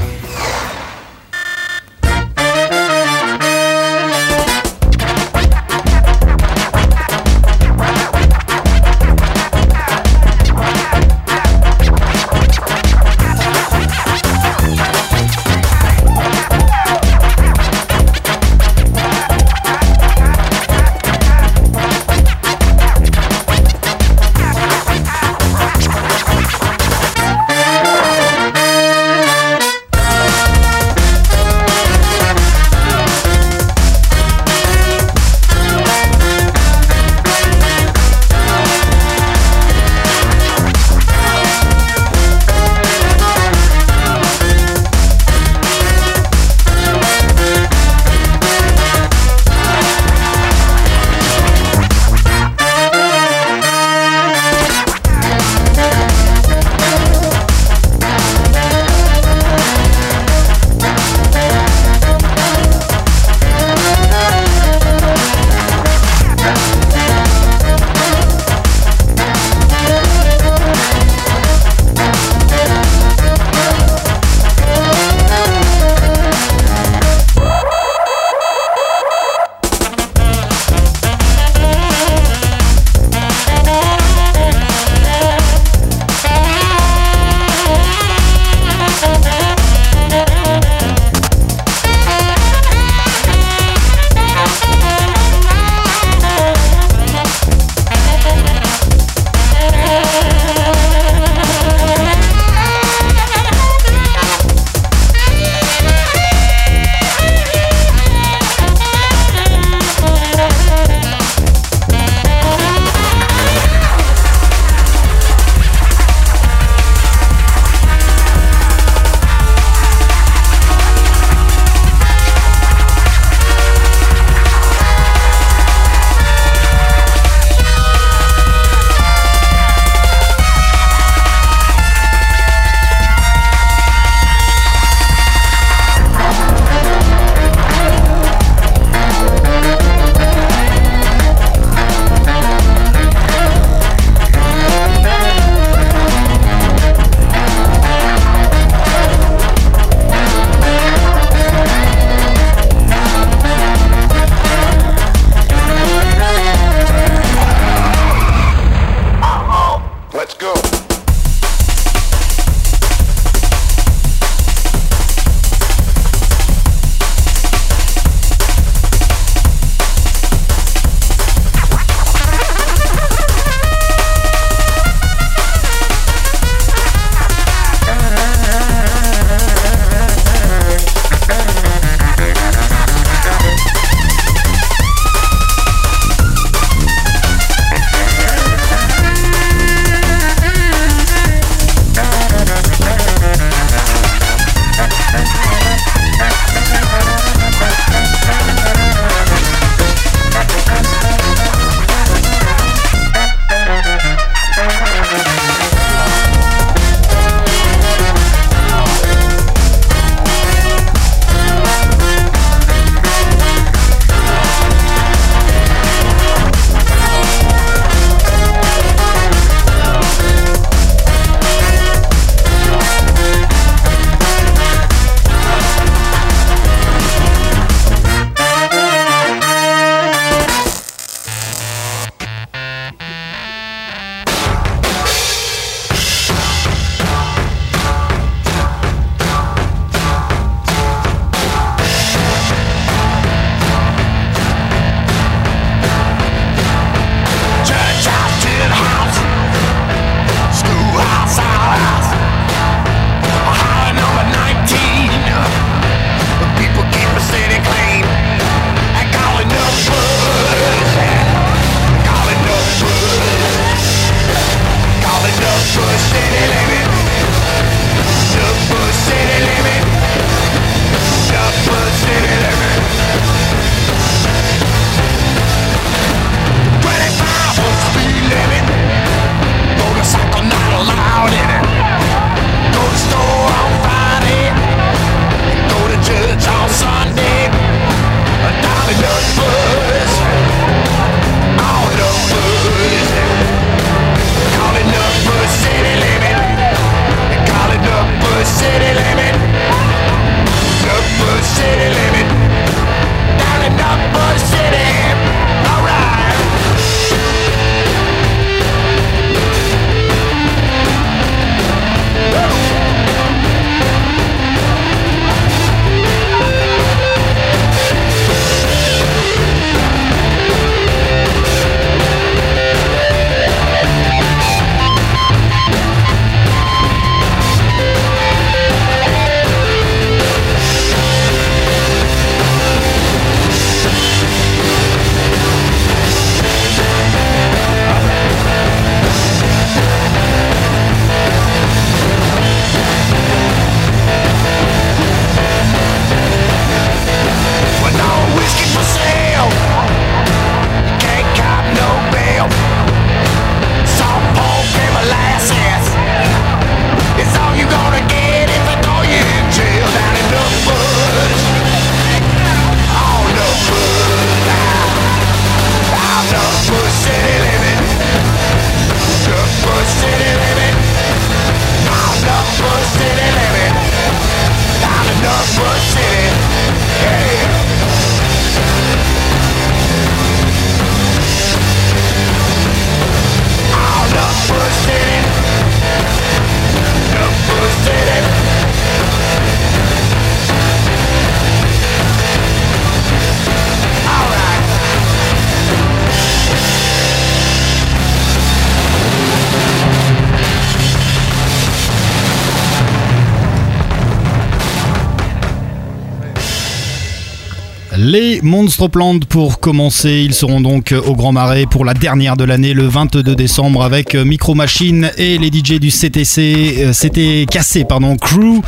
Plantes pour commencer, ils seront donc au Grand Marais pour la dernière de l'année le 22 décembre avec Micro Machine et les DJ du CTC, euh, CT cassé pardon, Crew.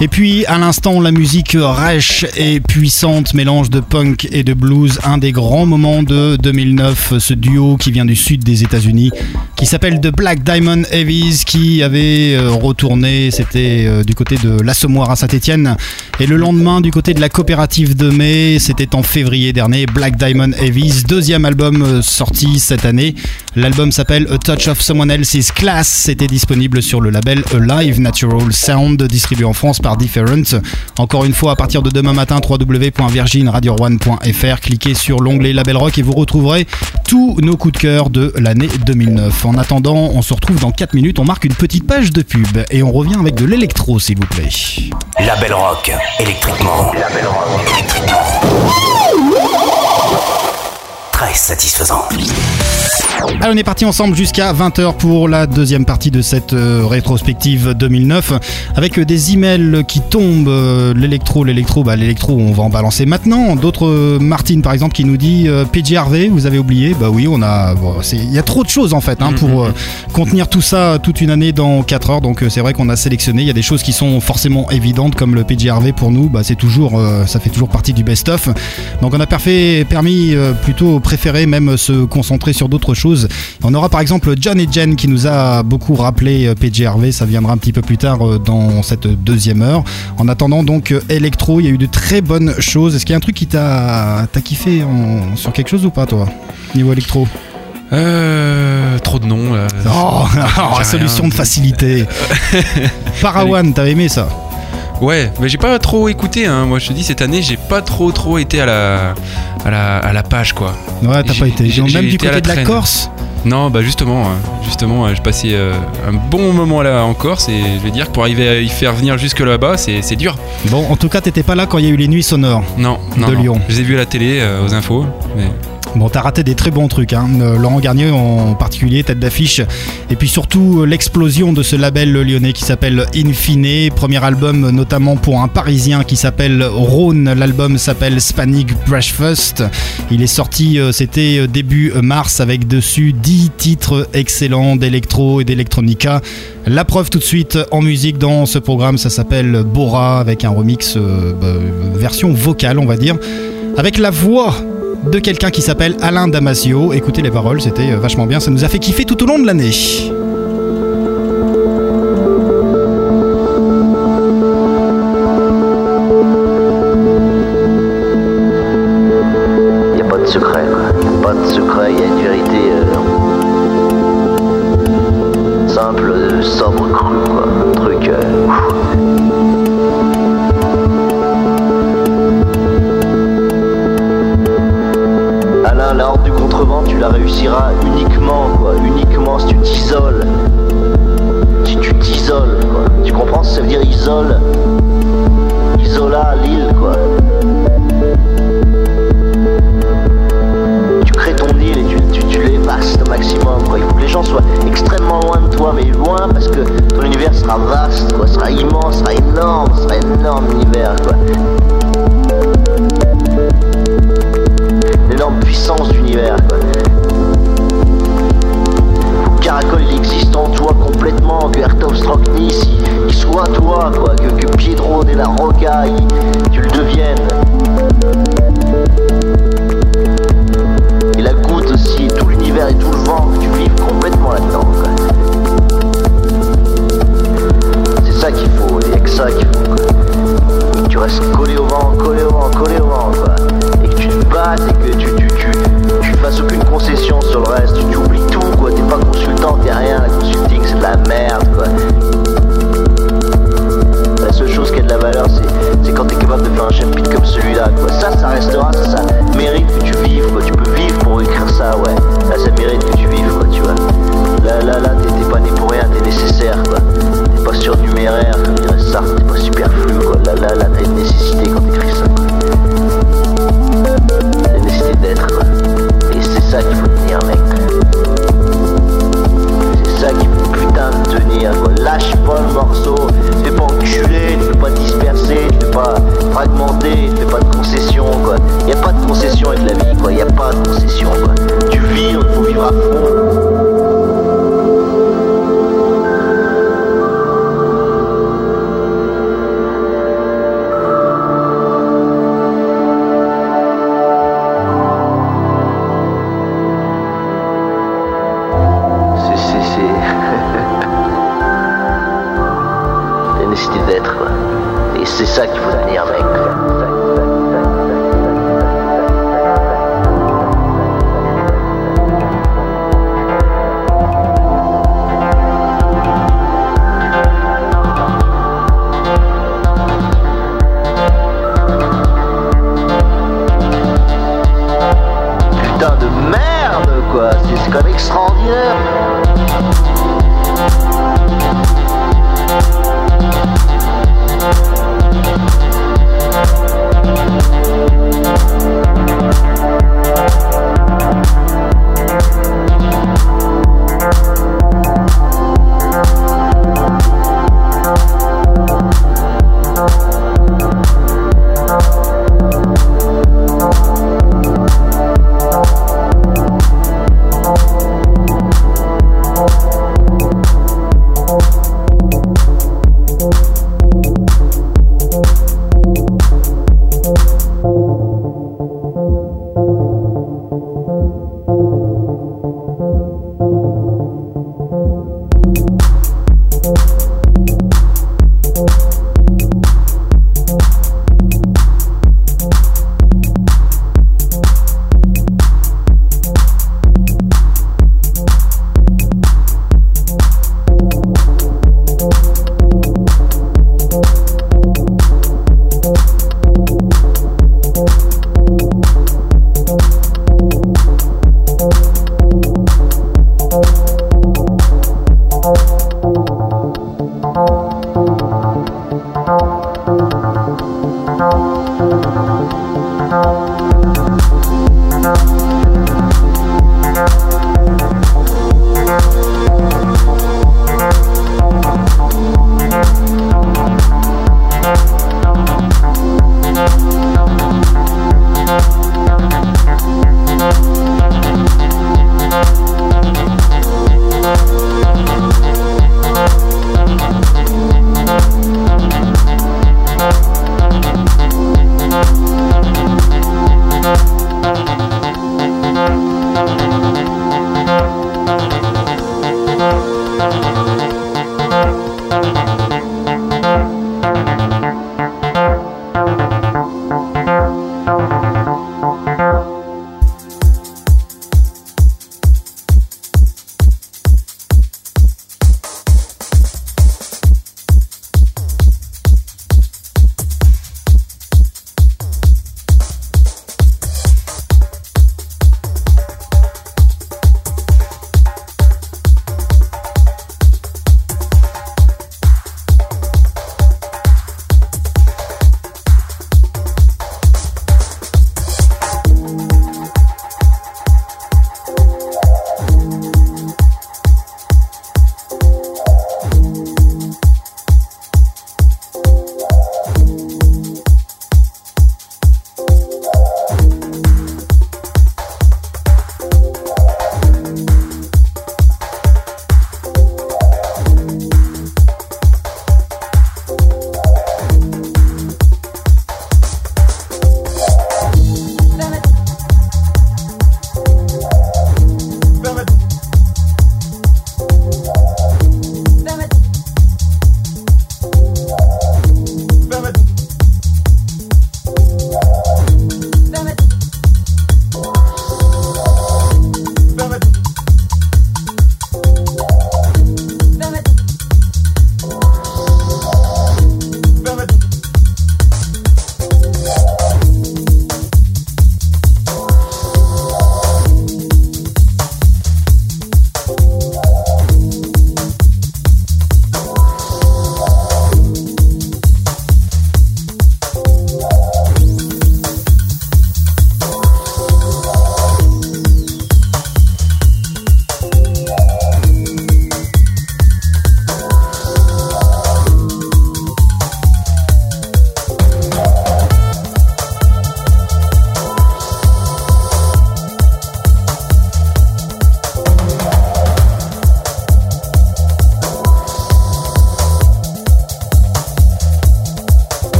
Et puis à l'instant la musique rêche et puissante, mélange de punk et de blues, un des grands moments de 2009, ce duo qui vient du sud des États-Unis qui s'appelle The Black Diamond Heavies qui avait euh, retourné, c'était euh, du côté de l'Assommoir à Saint-Etienne et le lendemain du côté de la coopérative de mai, c'était en février dernier, Black Diamond Heavies, deuxième album euh, sorti cette année. L'album s'appelle A Touch of Someone Else's Class, c'était disponible sur le label Alive Natural Sound, distribué en France par Different. Encore une fois, à partir de demain matin, www.virginradio1.fr, cliquez sur l'onglet Label Rock et vous retrouverez tous nos coups de cœur de l'année 2009. En attendant, on se retrouve dans 4 minutes, on marque une petite page de pub et on revient avec de l'électro s'il vous plaît. Label Rock, électriquement. Label Rock, électriquement. Très satisfaisant. Allez, on est parti ensemble jusqu'à 20h pour la deuxième partie de cette euh, rétrospective 2009 avec euh, des emails qui tombent. euh, l'électro, l'électro, bah l'électro, on va en balancer maintenant. D'autres, euh, Martine par exemple, qui nous dit PJ Harvey, vous avez oublié? Bah oui, on a. bon, Il y a trop de choses en fait hein, pour euh, contenir tout ça toute une année dans 4 heures. Donc c'est vrai qu'on a sélectionné. Il y a des choses qui sont forcément évidentes comme le PJ Harvey pour nous. Bah c'est toujours, ça fait toujours partie du best-of. Donc on a parfait, permis plutôt préféré même se concentrer sur d'autres choses. On aura par exemple John et Jen qui nous a beaucoup rappelé euh, Harvey, ça viendra un petit peu plus tard euh, dans cette deuxième heure. En attendant donc euh, Electro, il y a eu de très bonnes choses. Est-ce qu'il y a un truc qui t'a kiffé en- sur quelque chose ou pas toi Niveau électro Euh, trop de noms. là. Oh, J'ai solution de facilité. Parawan, t'avais aimé ça? Ouais, mais j'ai pas trop écouté. Hein. Moi, je te dis, cette année, j'ai pas trop trop été à la à la, à la page, quoi. Ouais, t'as pas été. j'ai- Même du côté la de la. Corse Non, bah justement, hein. justement, euh, j'ai passé euh, un bon moment là en Corse et je vais dire que pour arriver à y faire venir jusque là-bas, c'est c'est dur. Bon, en tout cas, t'étais pas là quand il y a eu les nuits sonores. Non, non. De non. Lyon. Je les ai vus à la télé, euh, aux infos. Mais... Bon, t'as raté des très bons trucs, hein. Euh, Laurent Garnier en particulier, tête d'affiche. Et puis surtout, euh, l'explosion de ce label lyonnais qui s'appelle Infine. Premier album, notamment pour un parisien qui s'appelle Rhône. L'album s'appelle Spanic Breakfast. Il est sorti, euh, c'était début mars, avec dessus 10 titres excellents d'électro et d'électronica. La preuve tout de suite en musique dans ce programme, ça s'appelle Bora, avec un remix bah, version vocale, on va dire. Avec la voix de quelqu'un qui s'appelle Alain Damasio. Écoutez les paroles, c'était euh, vachement bien, ça nous a fait kiffer tout au long de l'année.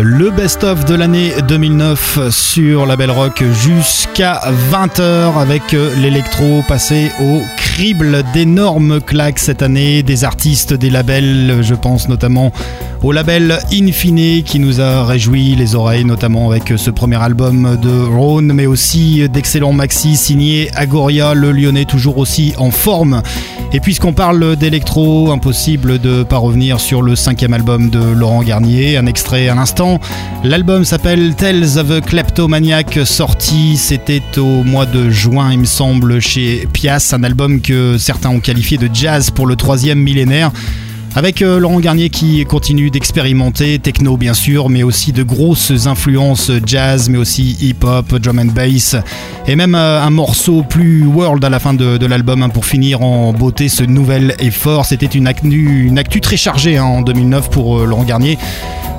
Le best-of de l'année 2009 sur la Belle Rock jusqu'à 20h avec euh, l'électro passé au crible d'énormes claques cette année, des artistes, des labels, je pense notamment au label Infine qui nous a réjoui les oreilles, notamment avec ce premier album de Rhône, mais aussi d'excellents maxi signés Agoria, le lyonnais toujours aussi en forme. Et puisqu'on parle d'électro, impossible de pas revenir sur le cinquième album de Laurent Garnier, un extrait à l'instant. L'album s'appelle Tales of a Kleptomaniac, sorti c'était au mois de juin il me semble chez Pias, un album que certains ont qualifié de jazz pour le troisième millénaire. Avec euh, Laurent Garnier qui continue d'expérimenter, techno bien sûr, mais aussi de grosses influences jazz, mais aussi hip-hop, drum and bass, et même euh, un morceau plus world à la fin de, l'album hein, pour finir en beauté ce nouvel effort. C'était une actu, très chargée hein, en 2009 pour euh, Laurent Garnier.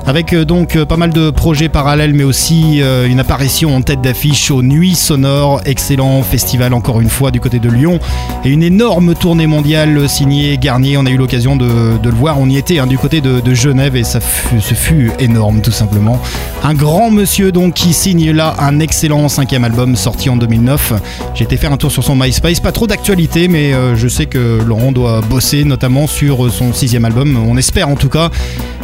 Avec euh, donc euh, pas mal de projets parallèles, mais aussi euh, une apparition en tête d'affiche aux Nuits Sonores, excellent festival encore une fois du côté de Lyon, et une énorme tournée mondiale signée Garnier. On a eu l'occasion de, de le voir, on y était hein, du côté de, Genève et ça fut, ce fut énorme tout simplement. Un grand monsieur donc qui signe là un excellent cinquième album sorti en 2009. J'ai été faire un tour sur son MySpace, pas trop d'actualité, mais euh, je sais que Laurent doit bosser notamment sur son sixième album. On espère en tout cas.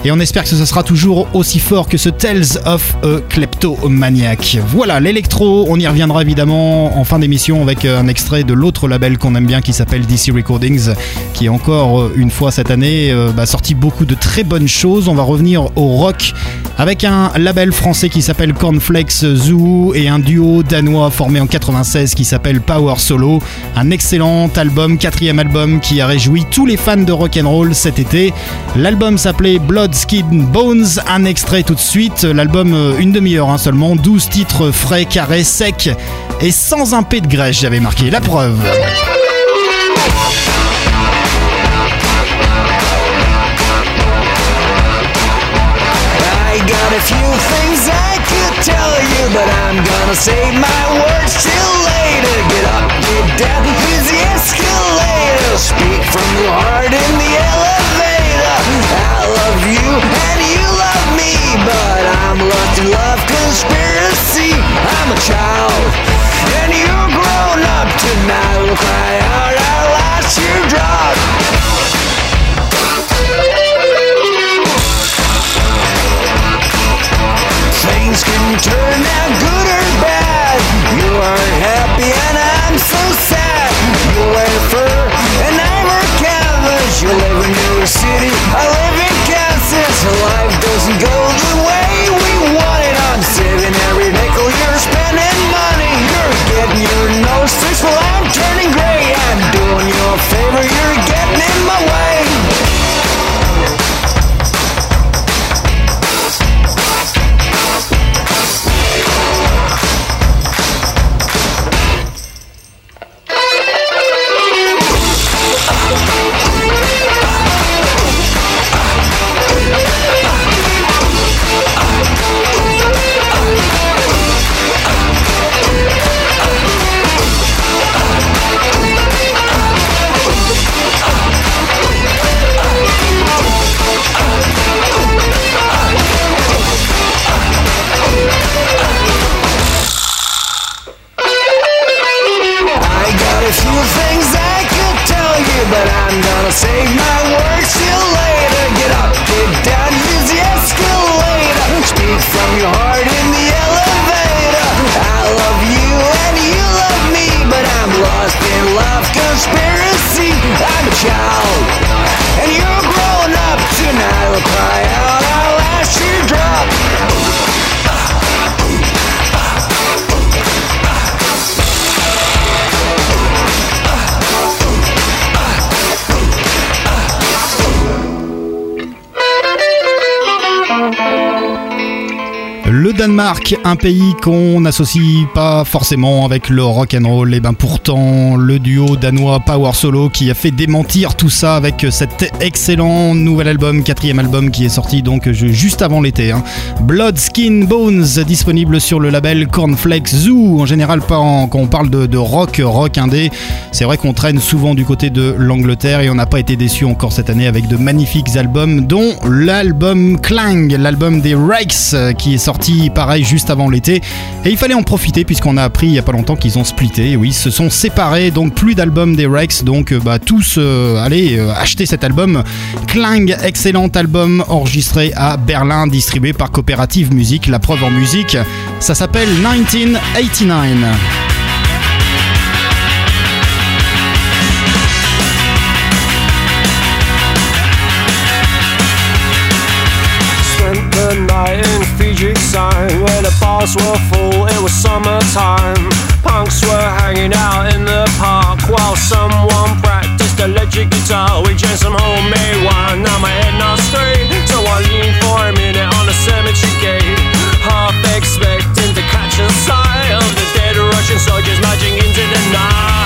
Et on espère que ce sera toujours aussi fort que ce Tales of a Kleptomaniac. Voilà, l'électro, on y reviendra évidemment en fin d'émission avec un extrait de l'autre label qu'on aime bien qui s'appelle DC Recordings, qui est encore euh, une fois cette année euh, bah, sorti beaucoup de très bonnes choses. On va revenir au rock avec un label français qui s'appelle Cornflakes Zoo et un duo danois formé en 96 qui s'appelle Power Solo. Un excellent album, quatrième album qui a réjoui tous les fans de rock'n'roll cet été. L'album s'appelait Blood, Skin, Bones. Un extrait tout de suite. L'album, euh, une demi-heure hein, seulement. 12 titres frais, carrés, secs et sans un P de grèche, j'avais marqué. La preuve. Few things I could tell you, but I'm gonna save my words till later. Get up, get down, use the escalator. Speak from the heart in the elevator. I love you and you love me, but I'm lost in love conspiracy. I'm a child and you're grown up tonight. We'll cry out our last teardrop. Things can turn out good or bad. You are happy and I'm so sad. You wear fur and I wear canvas. You live in New York City, I live in Kansas. Life doesn't go the way we want it. I'm saving every nickel. You're spending money. You're getting your nose fixed while but I'm gonna save my words till later. Get up, get down, use the escalator. Speak from your heart in the elevator. I love you and you love me, but I'm lost in love conspiracy. I'm a child, Un pays qu'on n'associe pas forcément avec le rock and roll. Et ben pourtant, le duo danois Power Solo qui a fait démentir tout ça avec cet excellent nouvel album, quatrième album qui est sorti donc juste avant l'été. hein. Blood, Skin, Bones, disponible sur le label Cornflakes Zoo. En général, quand on parle de, rock, rock indé, c'est vrai qu'on traîne souvent du côté de l'Angleterre et on n'a pas été déçu encore cette année avec de magnifiques albums, dont l'album Clang, l'album des Rakes, euh, qui est sorti juste avant l'été. Et il fallait en profiter puisqu'on a appris il y a pas longtemps qu'ils ont splitté. Oui, se sont séparés, donc plus d'albums des Rakes. Donc euh, bah, tous, euh, allez euh, acheter cet album. Clang, excellent album enregistré à Berlin, distribué par Coopérative Musique. La preuve en musique, ça s'appelle 1989. Fiji sign where the bars were full, it was summertime. Punks were hanging out in the park while someone practiced electric guitar. We drank some homemade wine, now my head not straight. So I leaned for a minute on the cemetery gate, half expecting to catch a sight of the dead Russian soldiers marching into the night.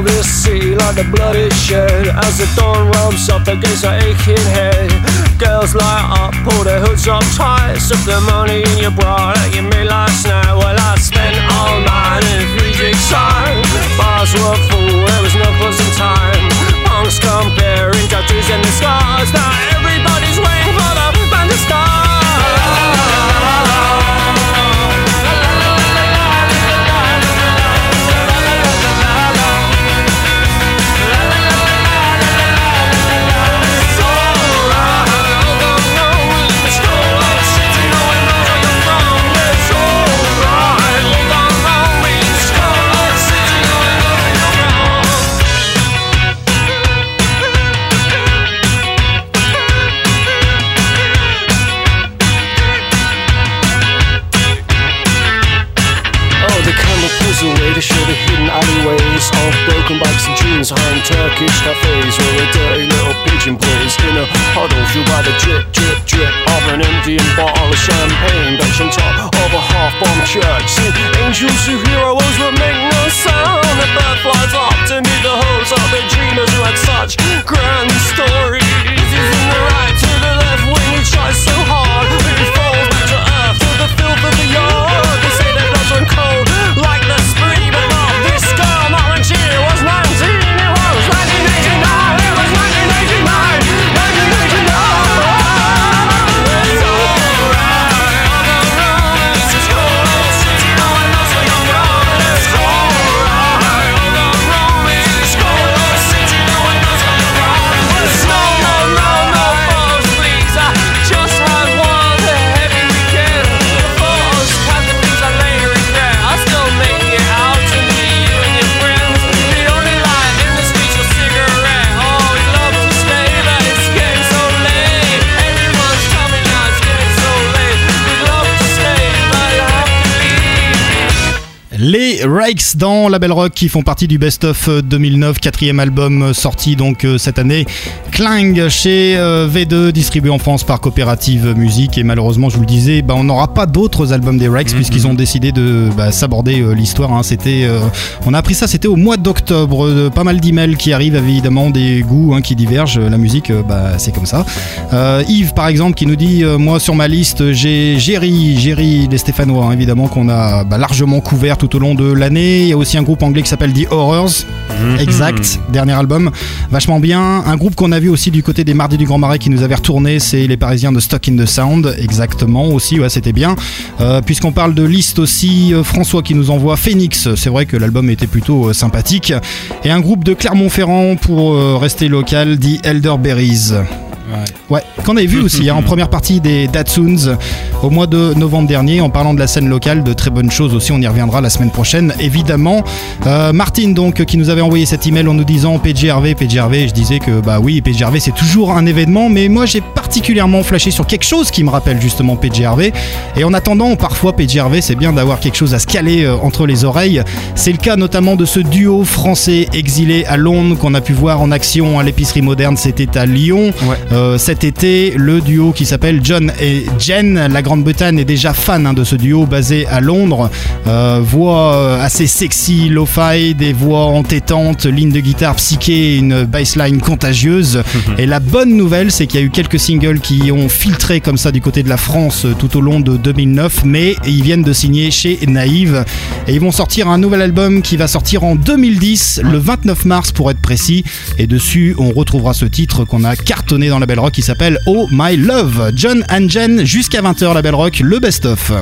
Feel this sea like the blood it shed. As the dawn rubs up against her aching head Girls light up, pull their hoods up tight. Slip the money in your bra that you made last night Well I spent all night in Fiji side Bars were full, there was no closing time. Punks comparing tattoos and the scars Now everybody's waiting for the band to start jeans behind Turkish cafes where a dirty little pigeon plays in a huddle fueled by the drip, drip, drip of an emptying bottle of champagne bench on top of a half-bombed church. See angels who heroes but make no sound. The bird flies up to meet the hopes of the dreamers who had such grand stories. In the right to the left when he tries so Les Rakes dans la Belle Rock qui font partie du Best of 2009, quatrième album euh, sorti donc euh, cette année. Clang chez euh, V2, distribué en France par Coopérative Musique. Et malheureusement, je vous le disais, bah, on n'aura pas d'autres albums des Rakes puisqu'ils ont décidé de bah, s'aborder euh, l'histoire. hein. C'était, euh, on a appris ça, c'était au mois d'octobre. Euh, pas mal d'emails qui arrivent, évidemment, des goûts hein, qui divergent. La musique, euh, bah, c'est comme ça. Euh, Yves, par exemple, qui nous dit euh, Moi, sur ma liste, j'ai Jerry, Jerry, les Stéphanois, hein, évidemment, qu'on a bah, largement couvert tout au long de l'année. Il y a aussi un groupe anglais qui s'appelle The Horrors. Exact, dernier album, vachement bien. Un groupe qu'on a vu aussi du côté des Mardis du Grand Marais qui nous avait retourné, c'est les Parisiens de Stock in the Sound, exactement aussi, ouais, c'était bien. Euh, Puisqu'on parle de liste aussi, euh, François qui nous envoie Phoenix, c'est vrai que l'album était plutôt euh, sympathique. Et un groupe de Clermont-Ferrand pour euh, rester local, dit Elderberries. Ouais, qu'on avait vu aussi hein, en première partie des Datsuns au mois de novembre dernier en parlant de la scène locale, de très bonnes choses aussi, on y reviendra la semaine prochaine évidemment. Euh, Martine donc qui nous avait envoyé cet email en nous disant PGRV, PGRV, je disais que bah oui, PGRV c'est toujours un événement, mais moi j'ai particulièrement flashé sur quelque chose qui me rappelle justement PGRV et en attendant parfois PGRV c'est bien d'avoir quelque chose à se caler euh, entre les oreilles. C'est le cas notamment de ce duo français exilé à Londres qu'on a pu voir en action à l'épicerie moderne, c'était à Lyon. Euh, cet été, le duo qui s'appelle John et Jen. La Grande-Bretagne est déjà fan hein, de ce duo basé à Londres. Euh, voix euh, assez sexy, lo-fi, des voix entêtantes, ligne de guitare psyché, une bassline contagieuse. et la bonne nouvelle, c'est qu'il y a eu quelques singles qui ont filtré comme ça du côté de la France euh, tout au long de 2009, mais ils viennent de signer chez Naïve et ils vont sortir un nouvel album qui va sortir en 2010, le 29 mars pour être précis. Et dessus, on retrouvera ce titre qu'on a cartonné dans la Belle Rock qui s'appelle Oh My Love. John and Jen jusqu'à 20h la Belle Rock, le best-of.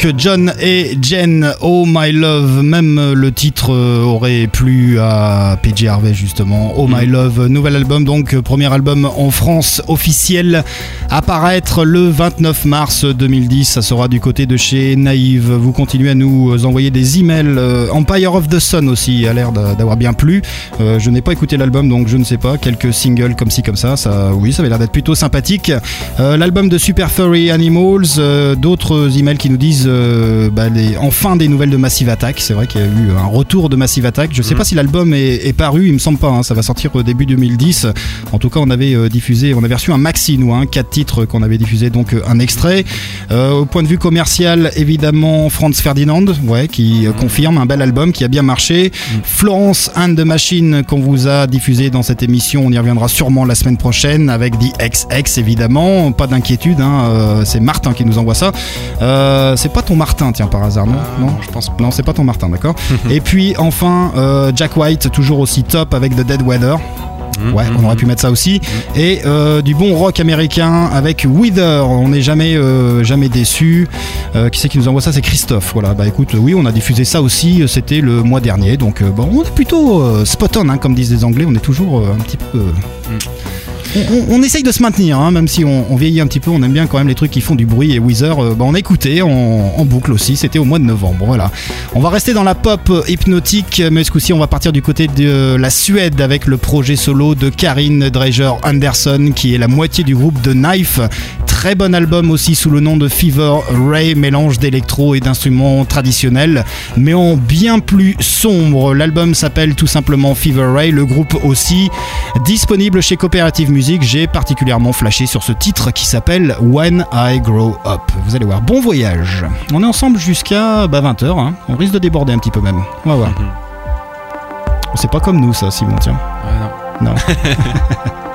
Donc John et Jen, Oh My Love. Même le titre euh, aurait plu à PJ Harvey justement. Oh My Love, nouvel album donc, euh, premier album en France officiel apparaître le 29 mars 2010. Ça sera du côté de chez Naïve. Vous continuez à nous euh, envoyer des emails. Euh, Empire of the Sun aussi a l'air d'avoir bien plu. Euh, je n'ai pas écouté l'album donc je ne sais pas. Quelques singles comme ci, comme ça. ça oui, ça avait l'air d'être plutôt sympathique. L'album de Super Furry Animals D'autres emails qui nous disent bah, enfin des nouvelles de Massive Attack. C'est vrai qu'il y a eu un retour de Massive Attack. Je ne sais mm. pas si l'album est, paru, il me semble pas. Hein. Ça va sortir début 2010. En tout cas, on avait diffusé, on avait reçu un maxi, nous, hein, 4 qu'on avait diffusé donc euh, un extrait euh, au point de vue commercial, évidemment, Franz Ferdinand, ouais, qui euh, confirme un bel album qui a bien marché. Mm. Florence and the Machine, qu'on vous a diffusé dans cette émission, on y reviendra sûrement la semaine prochaine avec The XX, évidemment. Pas d'inquiétude, hein, c'est Martin qui nous envoie ça c'est pas ton Martin, tiens, par hasard, non? Non, je pense. Non, c'est pas ton Martin, d'accord? Et puis, enfin, Jack White, toujours aussi top avec The Dead Weather. Ouais, on aurait pu mettre ça aussi. Et euh, du bon rock américain avec Wither. On n'est jamais, euh, jamais déçu. Euh, qui c'est qui nous envoie ça? C'est Christophe. Voilà. Bah écoute, oui, on a diffusé ça aussi. C'était le mois dernier. Donc bon, on est plutôt spot on, hein, comme disent les Anglais. On est toujours un petit peu. euh, on, essaye de se maintenir, hein, même si on, vieillit un petit peu, on aime bien quand même les trucs qui font du bruit. Et Weezer, euh, bah, on a écouté en, boucle aussi, c'était au mois de novembre. Voilà. On va rester dans la pop euh, hypnotique, mais ce coup-ci, on va partir du côté de la Suède avec le projet solo de Karine Dreger Anderson, qui est la moitié du groupe de Knife. Très bon album aussi sous le nom de Fever Ray, mélange d'électro et d'instruments traditionnels, mais en bien plus sombre. L'album s'appelle tout simplement Fever Ray, le groupe aussi. Disponible chez Coopérative Music, j'ai particulièrement flashé sur ce titre qui s'appelle When I Grow Up. Vous allez voir, bon voyage. On est ensemble jusqu'à bah, 20h, on risque de déborder un petit peu même. On va voir. C'est pas comme nous ça, Simon, tiens. non. When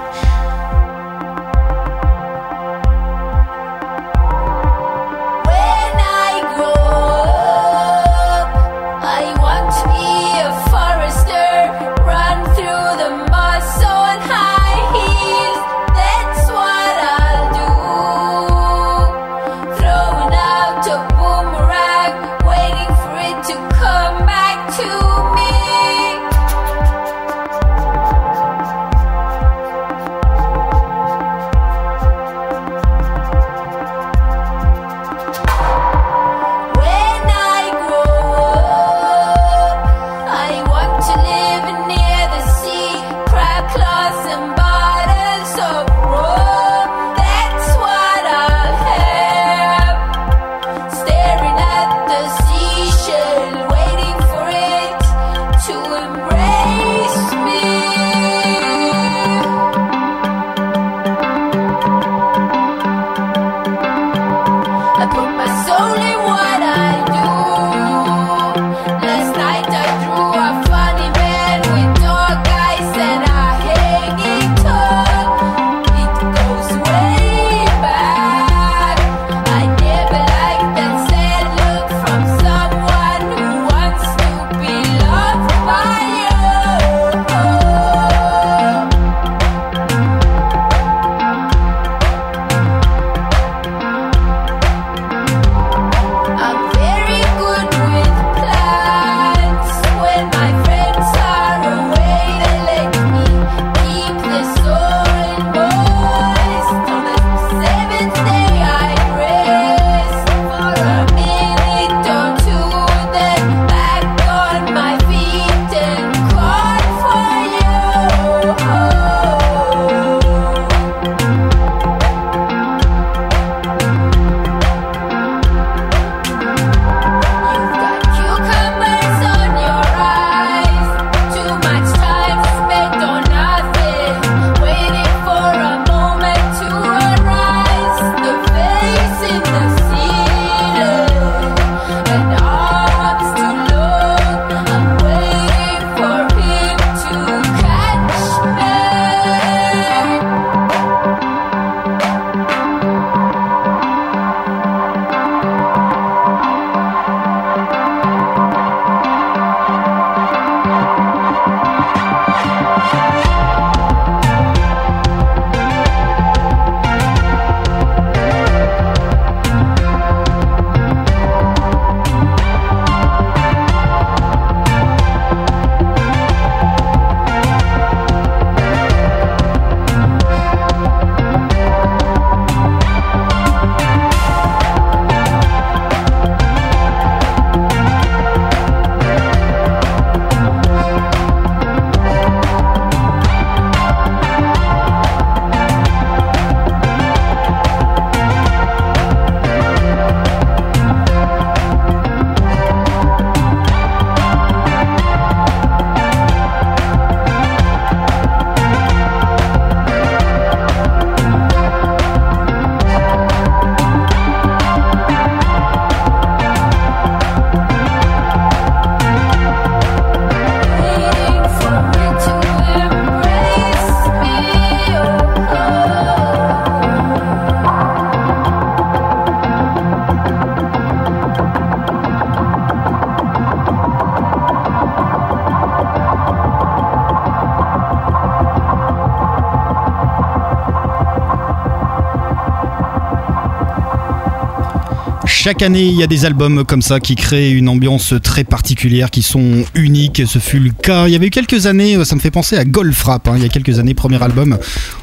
Chaque année, il y a des albums comme ça qui créent une ambiance très particulière, qui sont uniques. Ce fut le cas. Il y avait eu quelques années, ça me fait penser à Golf Rap. hein. Il y a quelques années, premier album.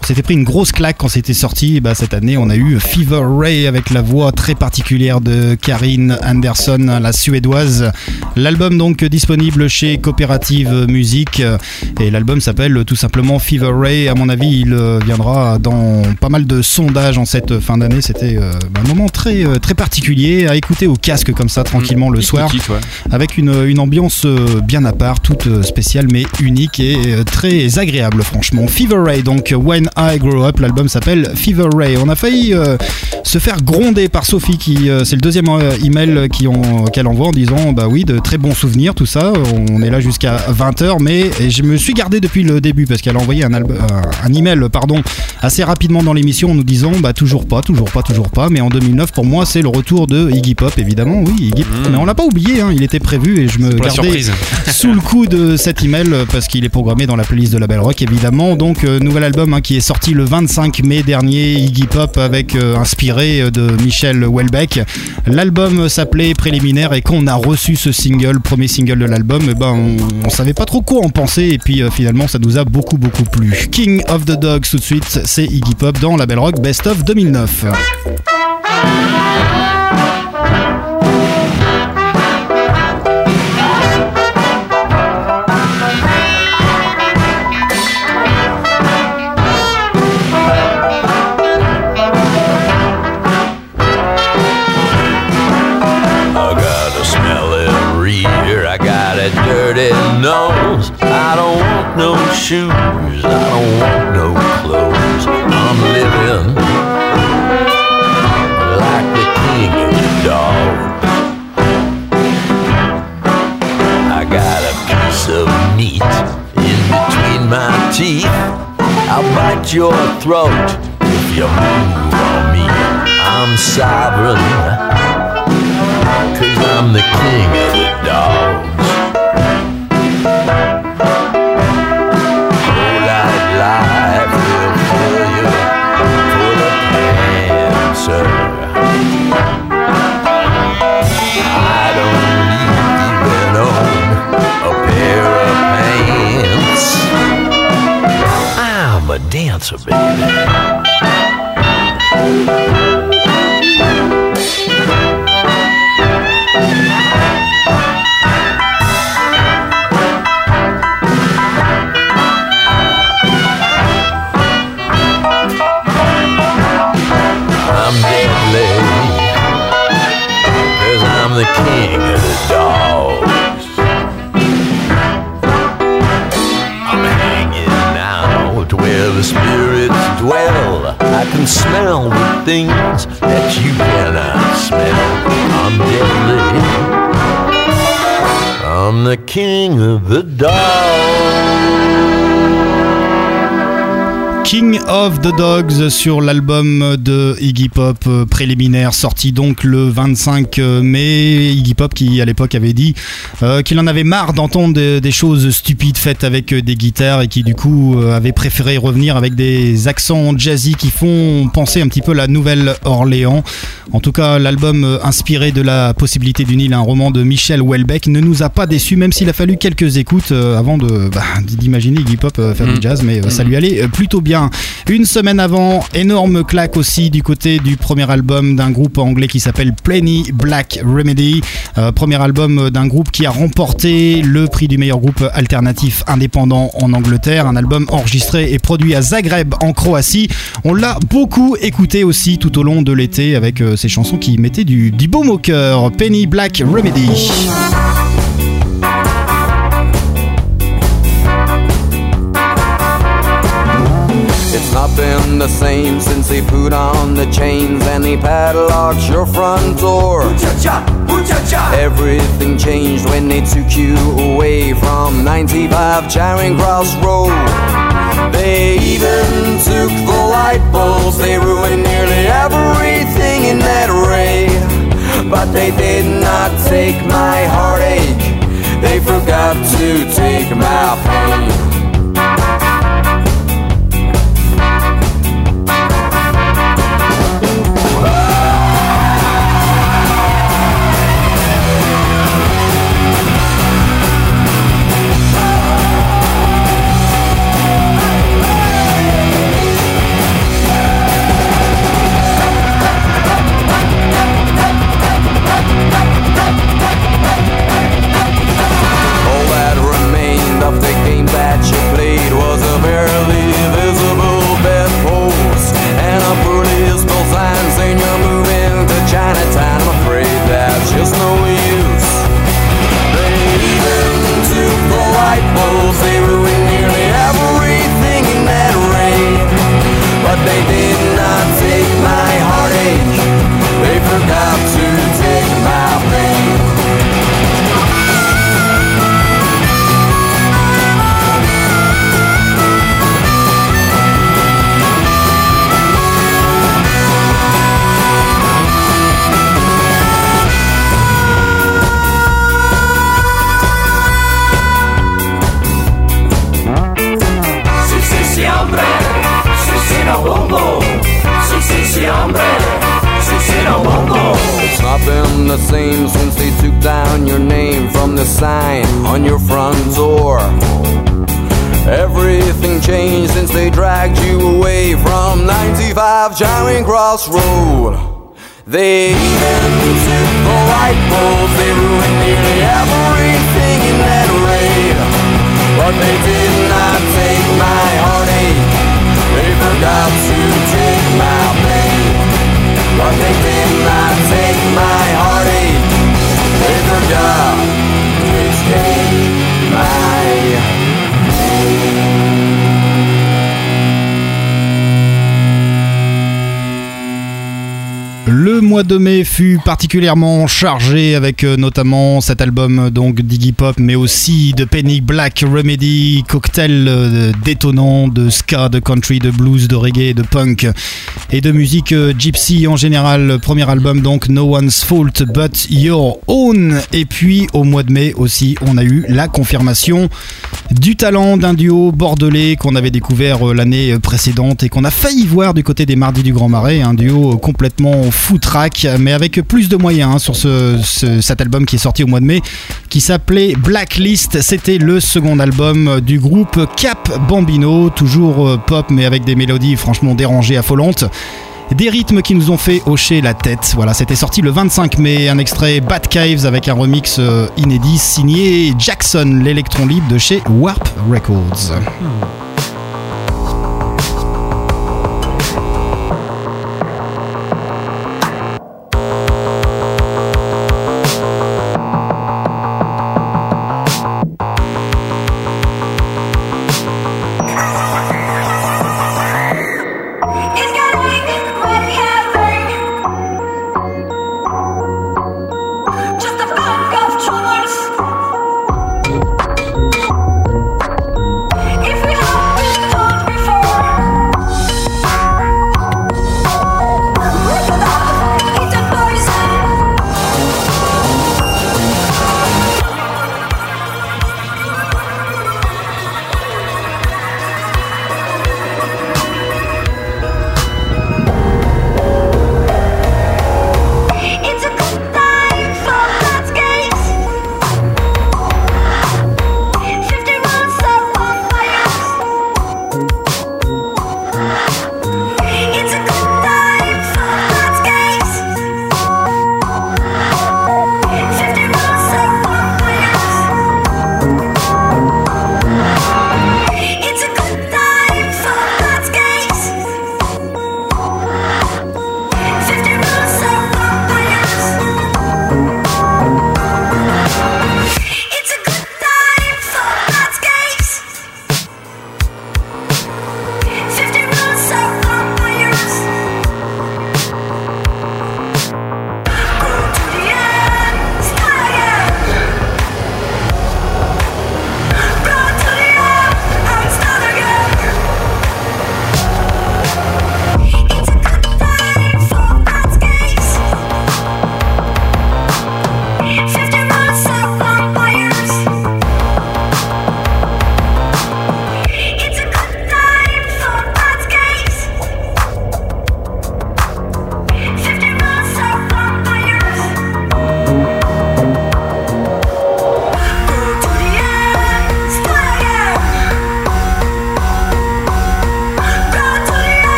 On s'était pris une grosse claque quand c'était sorti. Et bah, cette année, on a eu Fever Ray avec la voix très particulière de Karine Anderson, la suédoise. L'album donc disponible chez Coopérative Musique. Et l'album s'appelle tout simplement Fever Ray. À mon avis, il euh, viendra dans pas mal de sondages en cette fin d'année. C'était euh, un moment très, euh, très particulier à écouter au casque comme ça, tranquillement le Petit soir. kiff, ouais. Avec une, une ambiance bien à part, toute spéciale mais unique et très agréable franchement. Fever Ray, donc When I Grow Up, l'album s'appelle Fever Ray. On a failli euh, se faire gronder par Sophie qui, euh, c'est le deuxième email qu'elle envoie en disant bah oui, de très bons souvenirs, tout ça. On est là jusqu'à 20h, mais je me suis gardé depuis le début parce qu'elle a envoyé un, un- email pardon, assez rapidement dans l'émission en nous disant bah toujours pas, toujours pas, toujours pas. Mais en 2009, pour moi, c'est le retour de Iggy Pop, évidemment. Oui, Iggy Pop. Mais on l'a pas oublié, hein, il était prévu et je me gardais sous le coup de cet email parce qu'il est programmé dans la playlist de la Belle Rock, évidemment. Donc, euh, nouvel album hein, qui est sorti le 25 mai dernier, Iggy Pop, avec euh, inspiré de Michel Houellebecq. L'album s'appelait Préliminaire et quand on a reçu ce premier single de l'album, eh ben, on, on savait pas trop quoi en penser et puis euh, finalement ça nous a beaucoup beaucoup plu. King of the Dogs tout de suite, c'est Iggy Pop dans la Belle Rock Best of 2009. Shoes, I don't want no clothes. I'm living like the king of the dogs. I got a piece of meat in between my teeth. I'll bite your throat if you move on me. I'm sovereign. Cause I'm the king of the dogs. I can smell the things that you cannot smell. I'm deadly. I'm the king of the dogs. King of the Dogs sur l'album de Iggy Pop euh, préliminaire sorti donc le 25 mai. Iggy Pop qui à l'époque avait dit euh, qu'il en avait marre d'entendre des, des choses stupides faites avec euh, des guitares et qui du coup euh, avait préféré revenir avec des accents jazzy qui font penser un petit peu la Nouvelle-Orléans. En tout cas, l'album euh, inspiré de la possibilité d'une île, un roman de Michel Houellebecq, ne nous a pas déçus, même s'il a fallu quelques écoutes euh, avant bah, d'imaginer Iggy Pop euh, faire Mm. du jazz, mais euh, ça lui allait euh, plutôt bien. Une semaine avant, énorme claque aussi du côté du premier album d'un groupe anglais qui s'appelle Plenty Black Remedy. Euh, premier album d'un groupe qui a remporté le prix du meilleur groupe alternatif indépendant en Angleterre. Un album enregistré et produit à Zagreb en Croatie. On l'a beaucoup écouté aussi tout au long de l'été avec euh, ces chansons qui mettaient du, du baume au cœur. Penny Black Remedy. Been the same since he put on the chains and he padlocked your front door. Everything changed when they took you away from 95 Charing Cross Road. They even took the light bulbs, they ruined nearly everything in that raid. But they did not take my heartache, they forgot to take my pain. disciples, they ruined nearly everything in that rain. But they did not take my heartache, they forgot. Become the same since they took down your name from the sign on your front door. Everything changed since they dragged you away from 95 Charing Cross Road. They even took the light bulbs, they ruined nearly everything in that raid. But they did not take my heartache, they forgot to take my pain. But they did not take my heartache, to my mois de mai fut particulièrement chargé avec euh, notamment cet album euh, donc d'Iggy Pop, mais aussi de Penny Black Remedy, cocktail euh, détonnant de ska, de country, de blues, de reggae, de punk et de musique gypsy en général. Premier album donc No One's Fault But Your Own. Et puis au mois de mai aussi, on a eu la confirmation du talent d'un duo bordelais qu'on avait découvert l'année précédente et qu'on a failli voir du côté des Mardis du Grand Marais, un duo complètement mais avec plus de moyens hein, sur ce- cet album qui est sorti au mois de mai, qui s'appelait Blacklist. C'était le second album du groupe Cap Bambino, toujours euh, pop, mais avec des mélodies franchement dérangées, affolantes. Des rythmes qui nous ont fait hocher la tête. Voilà, c'était sorti le 25 mai, un extrait Bad Caves avec un remix euh, inédit signé Jackson, l'électron libre de chez Warp Records.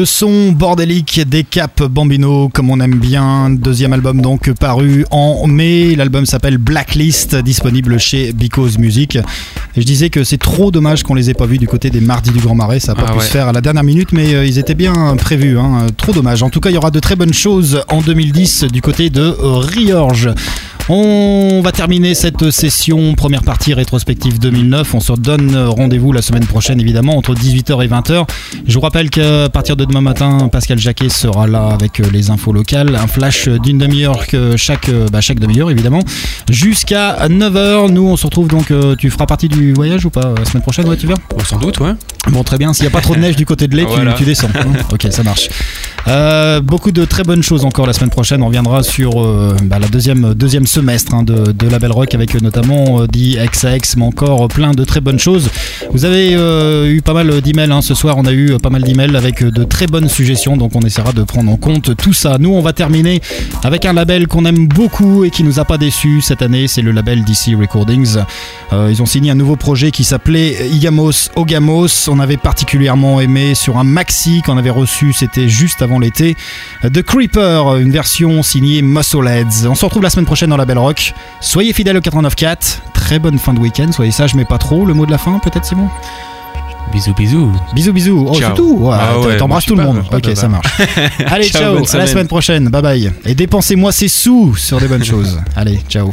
Le son bordélique des Cap Bambino, comme on aime bien. Deuxième album donc paru en mai. L'album s'appelle Blacklist, disponible chez Because Music. Et je disais que c'est trop dommage qu'on les ait pas vus du côté des Mardis du Grand Marais. Ça n'a pas Ah pu ouais. se faire à la dernière minute, mais euh, ils étaient bien prévus. hein. Trop dommage. En tout cas, il y aura de très bonnes choses en 2010 du côté de euh, Riorge. On va terminer cette session, première partie rétrospective 2009. On se donne rendez-vous la semaine prochaine, évidemment, entre 18h et 20h. Je vous rappelle qu'à partir de demain matin, Pascal Jacquet sera là avec euh, les infos locales. Un flash d'une demi-heure que chaque, euh, bah, chaque demi-heure, évidemment. Jusqu'à 9h, nous, on se retrouve donc. euh, tu feras partie du voyage ou pas la semaine prochaine? Ouais, tu viens? Sans doute, ouais. Bon, très bien. S'il n'y a pas trop de neige du côté de l'Est, tu- Voilà. tu, descends. hein? ok, ça marche. Euh, beaucoup de très bonnes choses encore la semaine prochaine. On reviendra sur euh, bah, la deuxième, deuxième hein, de, de la Belle Rock avec euh, notamment euh, The XX, mais encore euh, plein de très bonnes choses. Vous avez euh, eu pas mal d'emails hein. ce soir. On a eu euh, pas mal d'emails avec euh, de très bonnes suggestions. Donc on essaiera de prendre en compte tout ça. Nous, on va terminer avec un label qu'on aime beaucoup et qui nous a pas déçus cette année. C'est le label DC Recordings. Euh, ils ont signé un nouveau projet qui s'appelait Igamos Ogamos. On avait particulièrement aimé sur un maxi qu'on avait reçu, c'était juste avant l'été. The Creeper, une version signée Muscleheads. On se retrouve la semaine prochaine dans la Belle Rock. Soyez fidèles au 89.4. Très bonne fin de week-end. Soyez sages, mais pas trop. Le mot de la fin, peut-être, Simon Bisous, bisous. Bisous, bisous. Oh, c'est tout. Ouais, Ah ouais, T'embrasses tout le monde. pas- Ok, pas ça bavard. marche. Allez, Ciao, ciao. À la semaine. semaine prochaine. Bye bye. Et dépensez-moi ces sous sur des bonnes choses. Allez, ciao.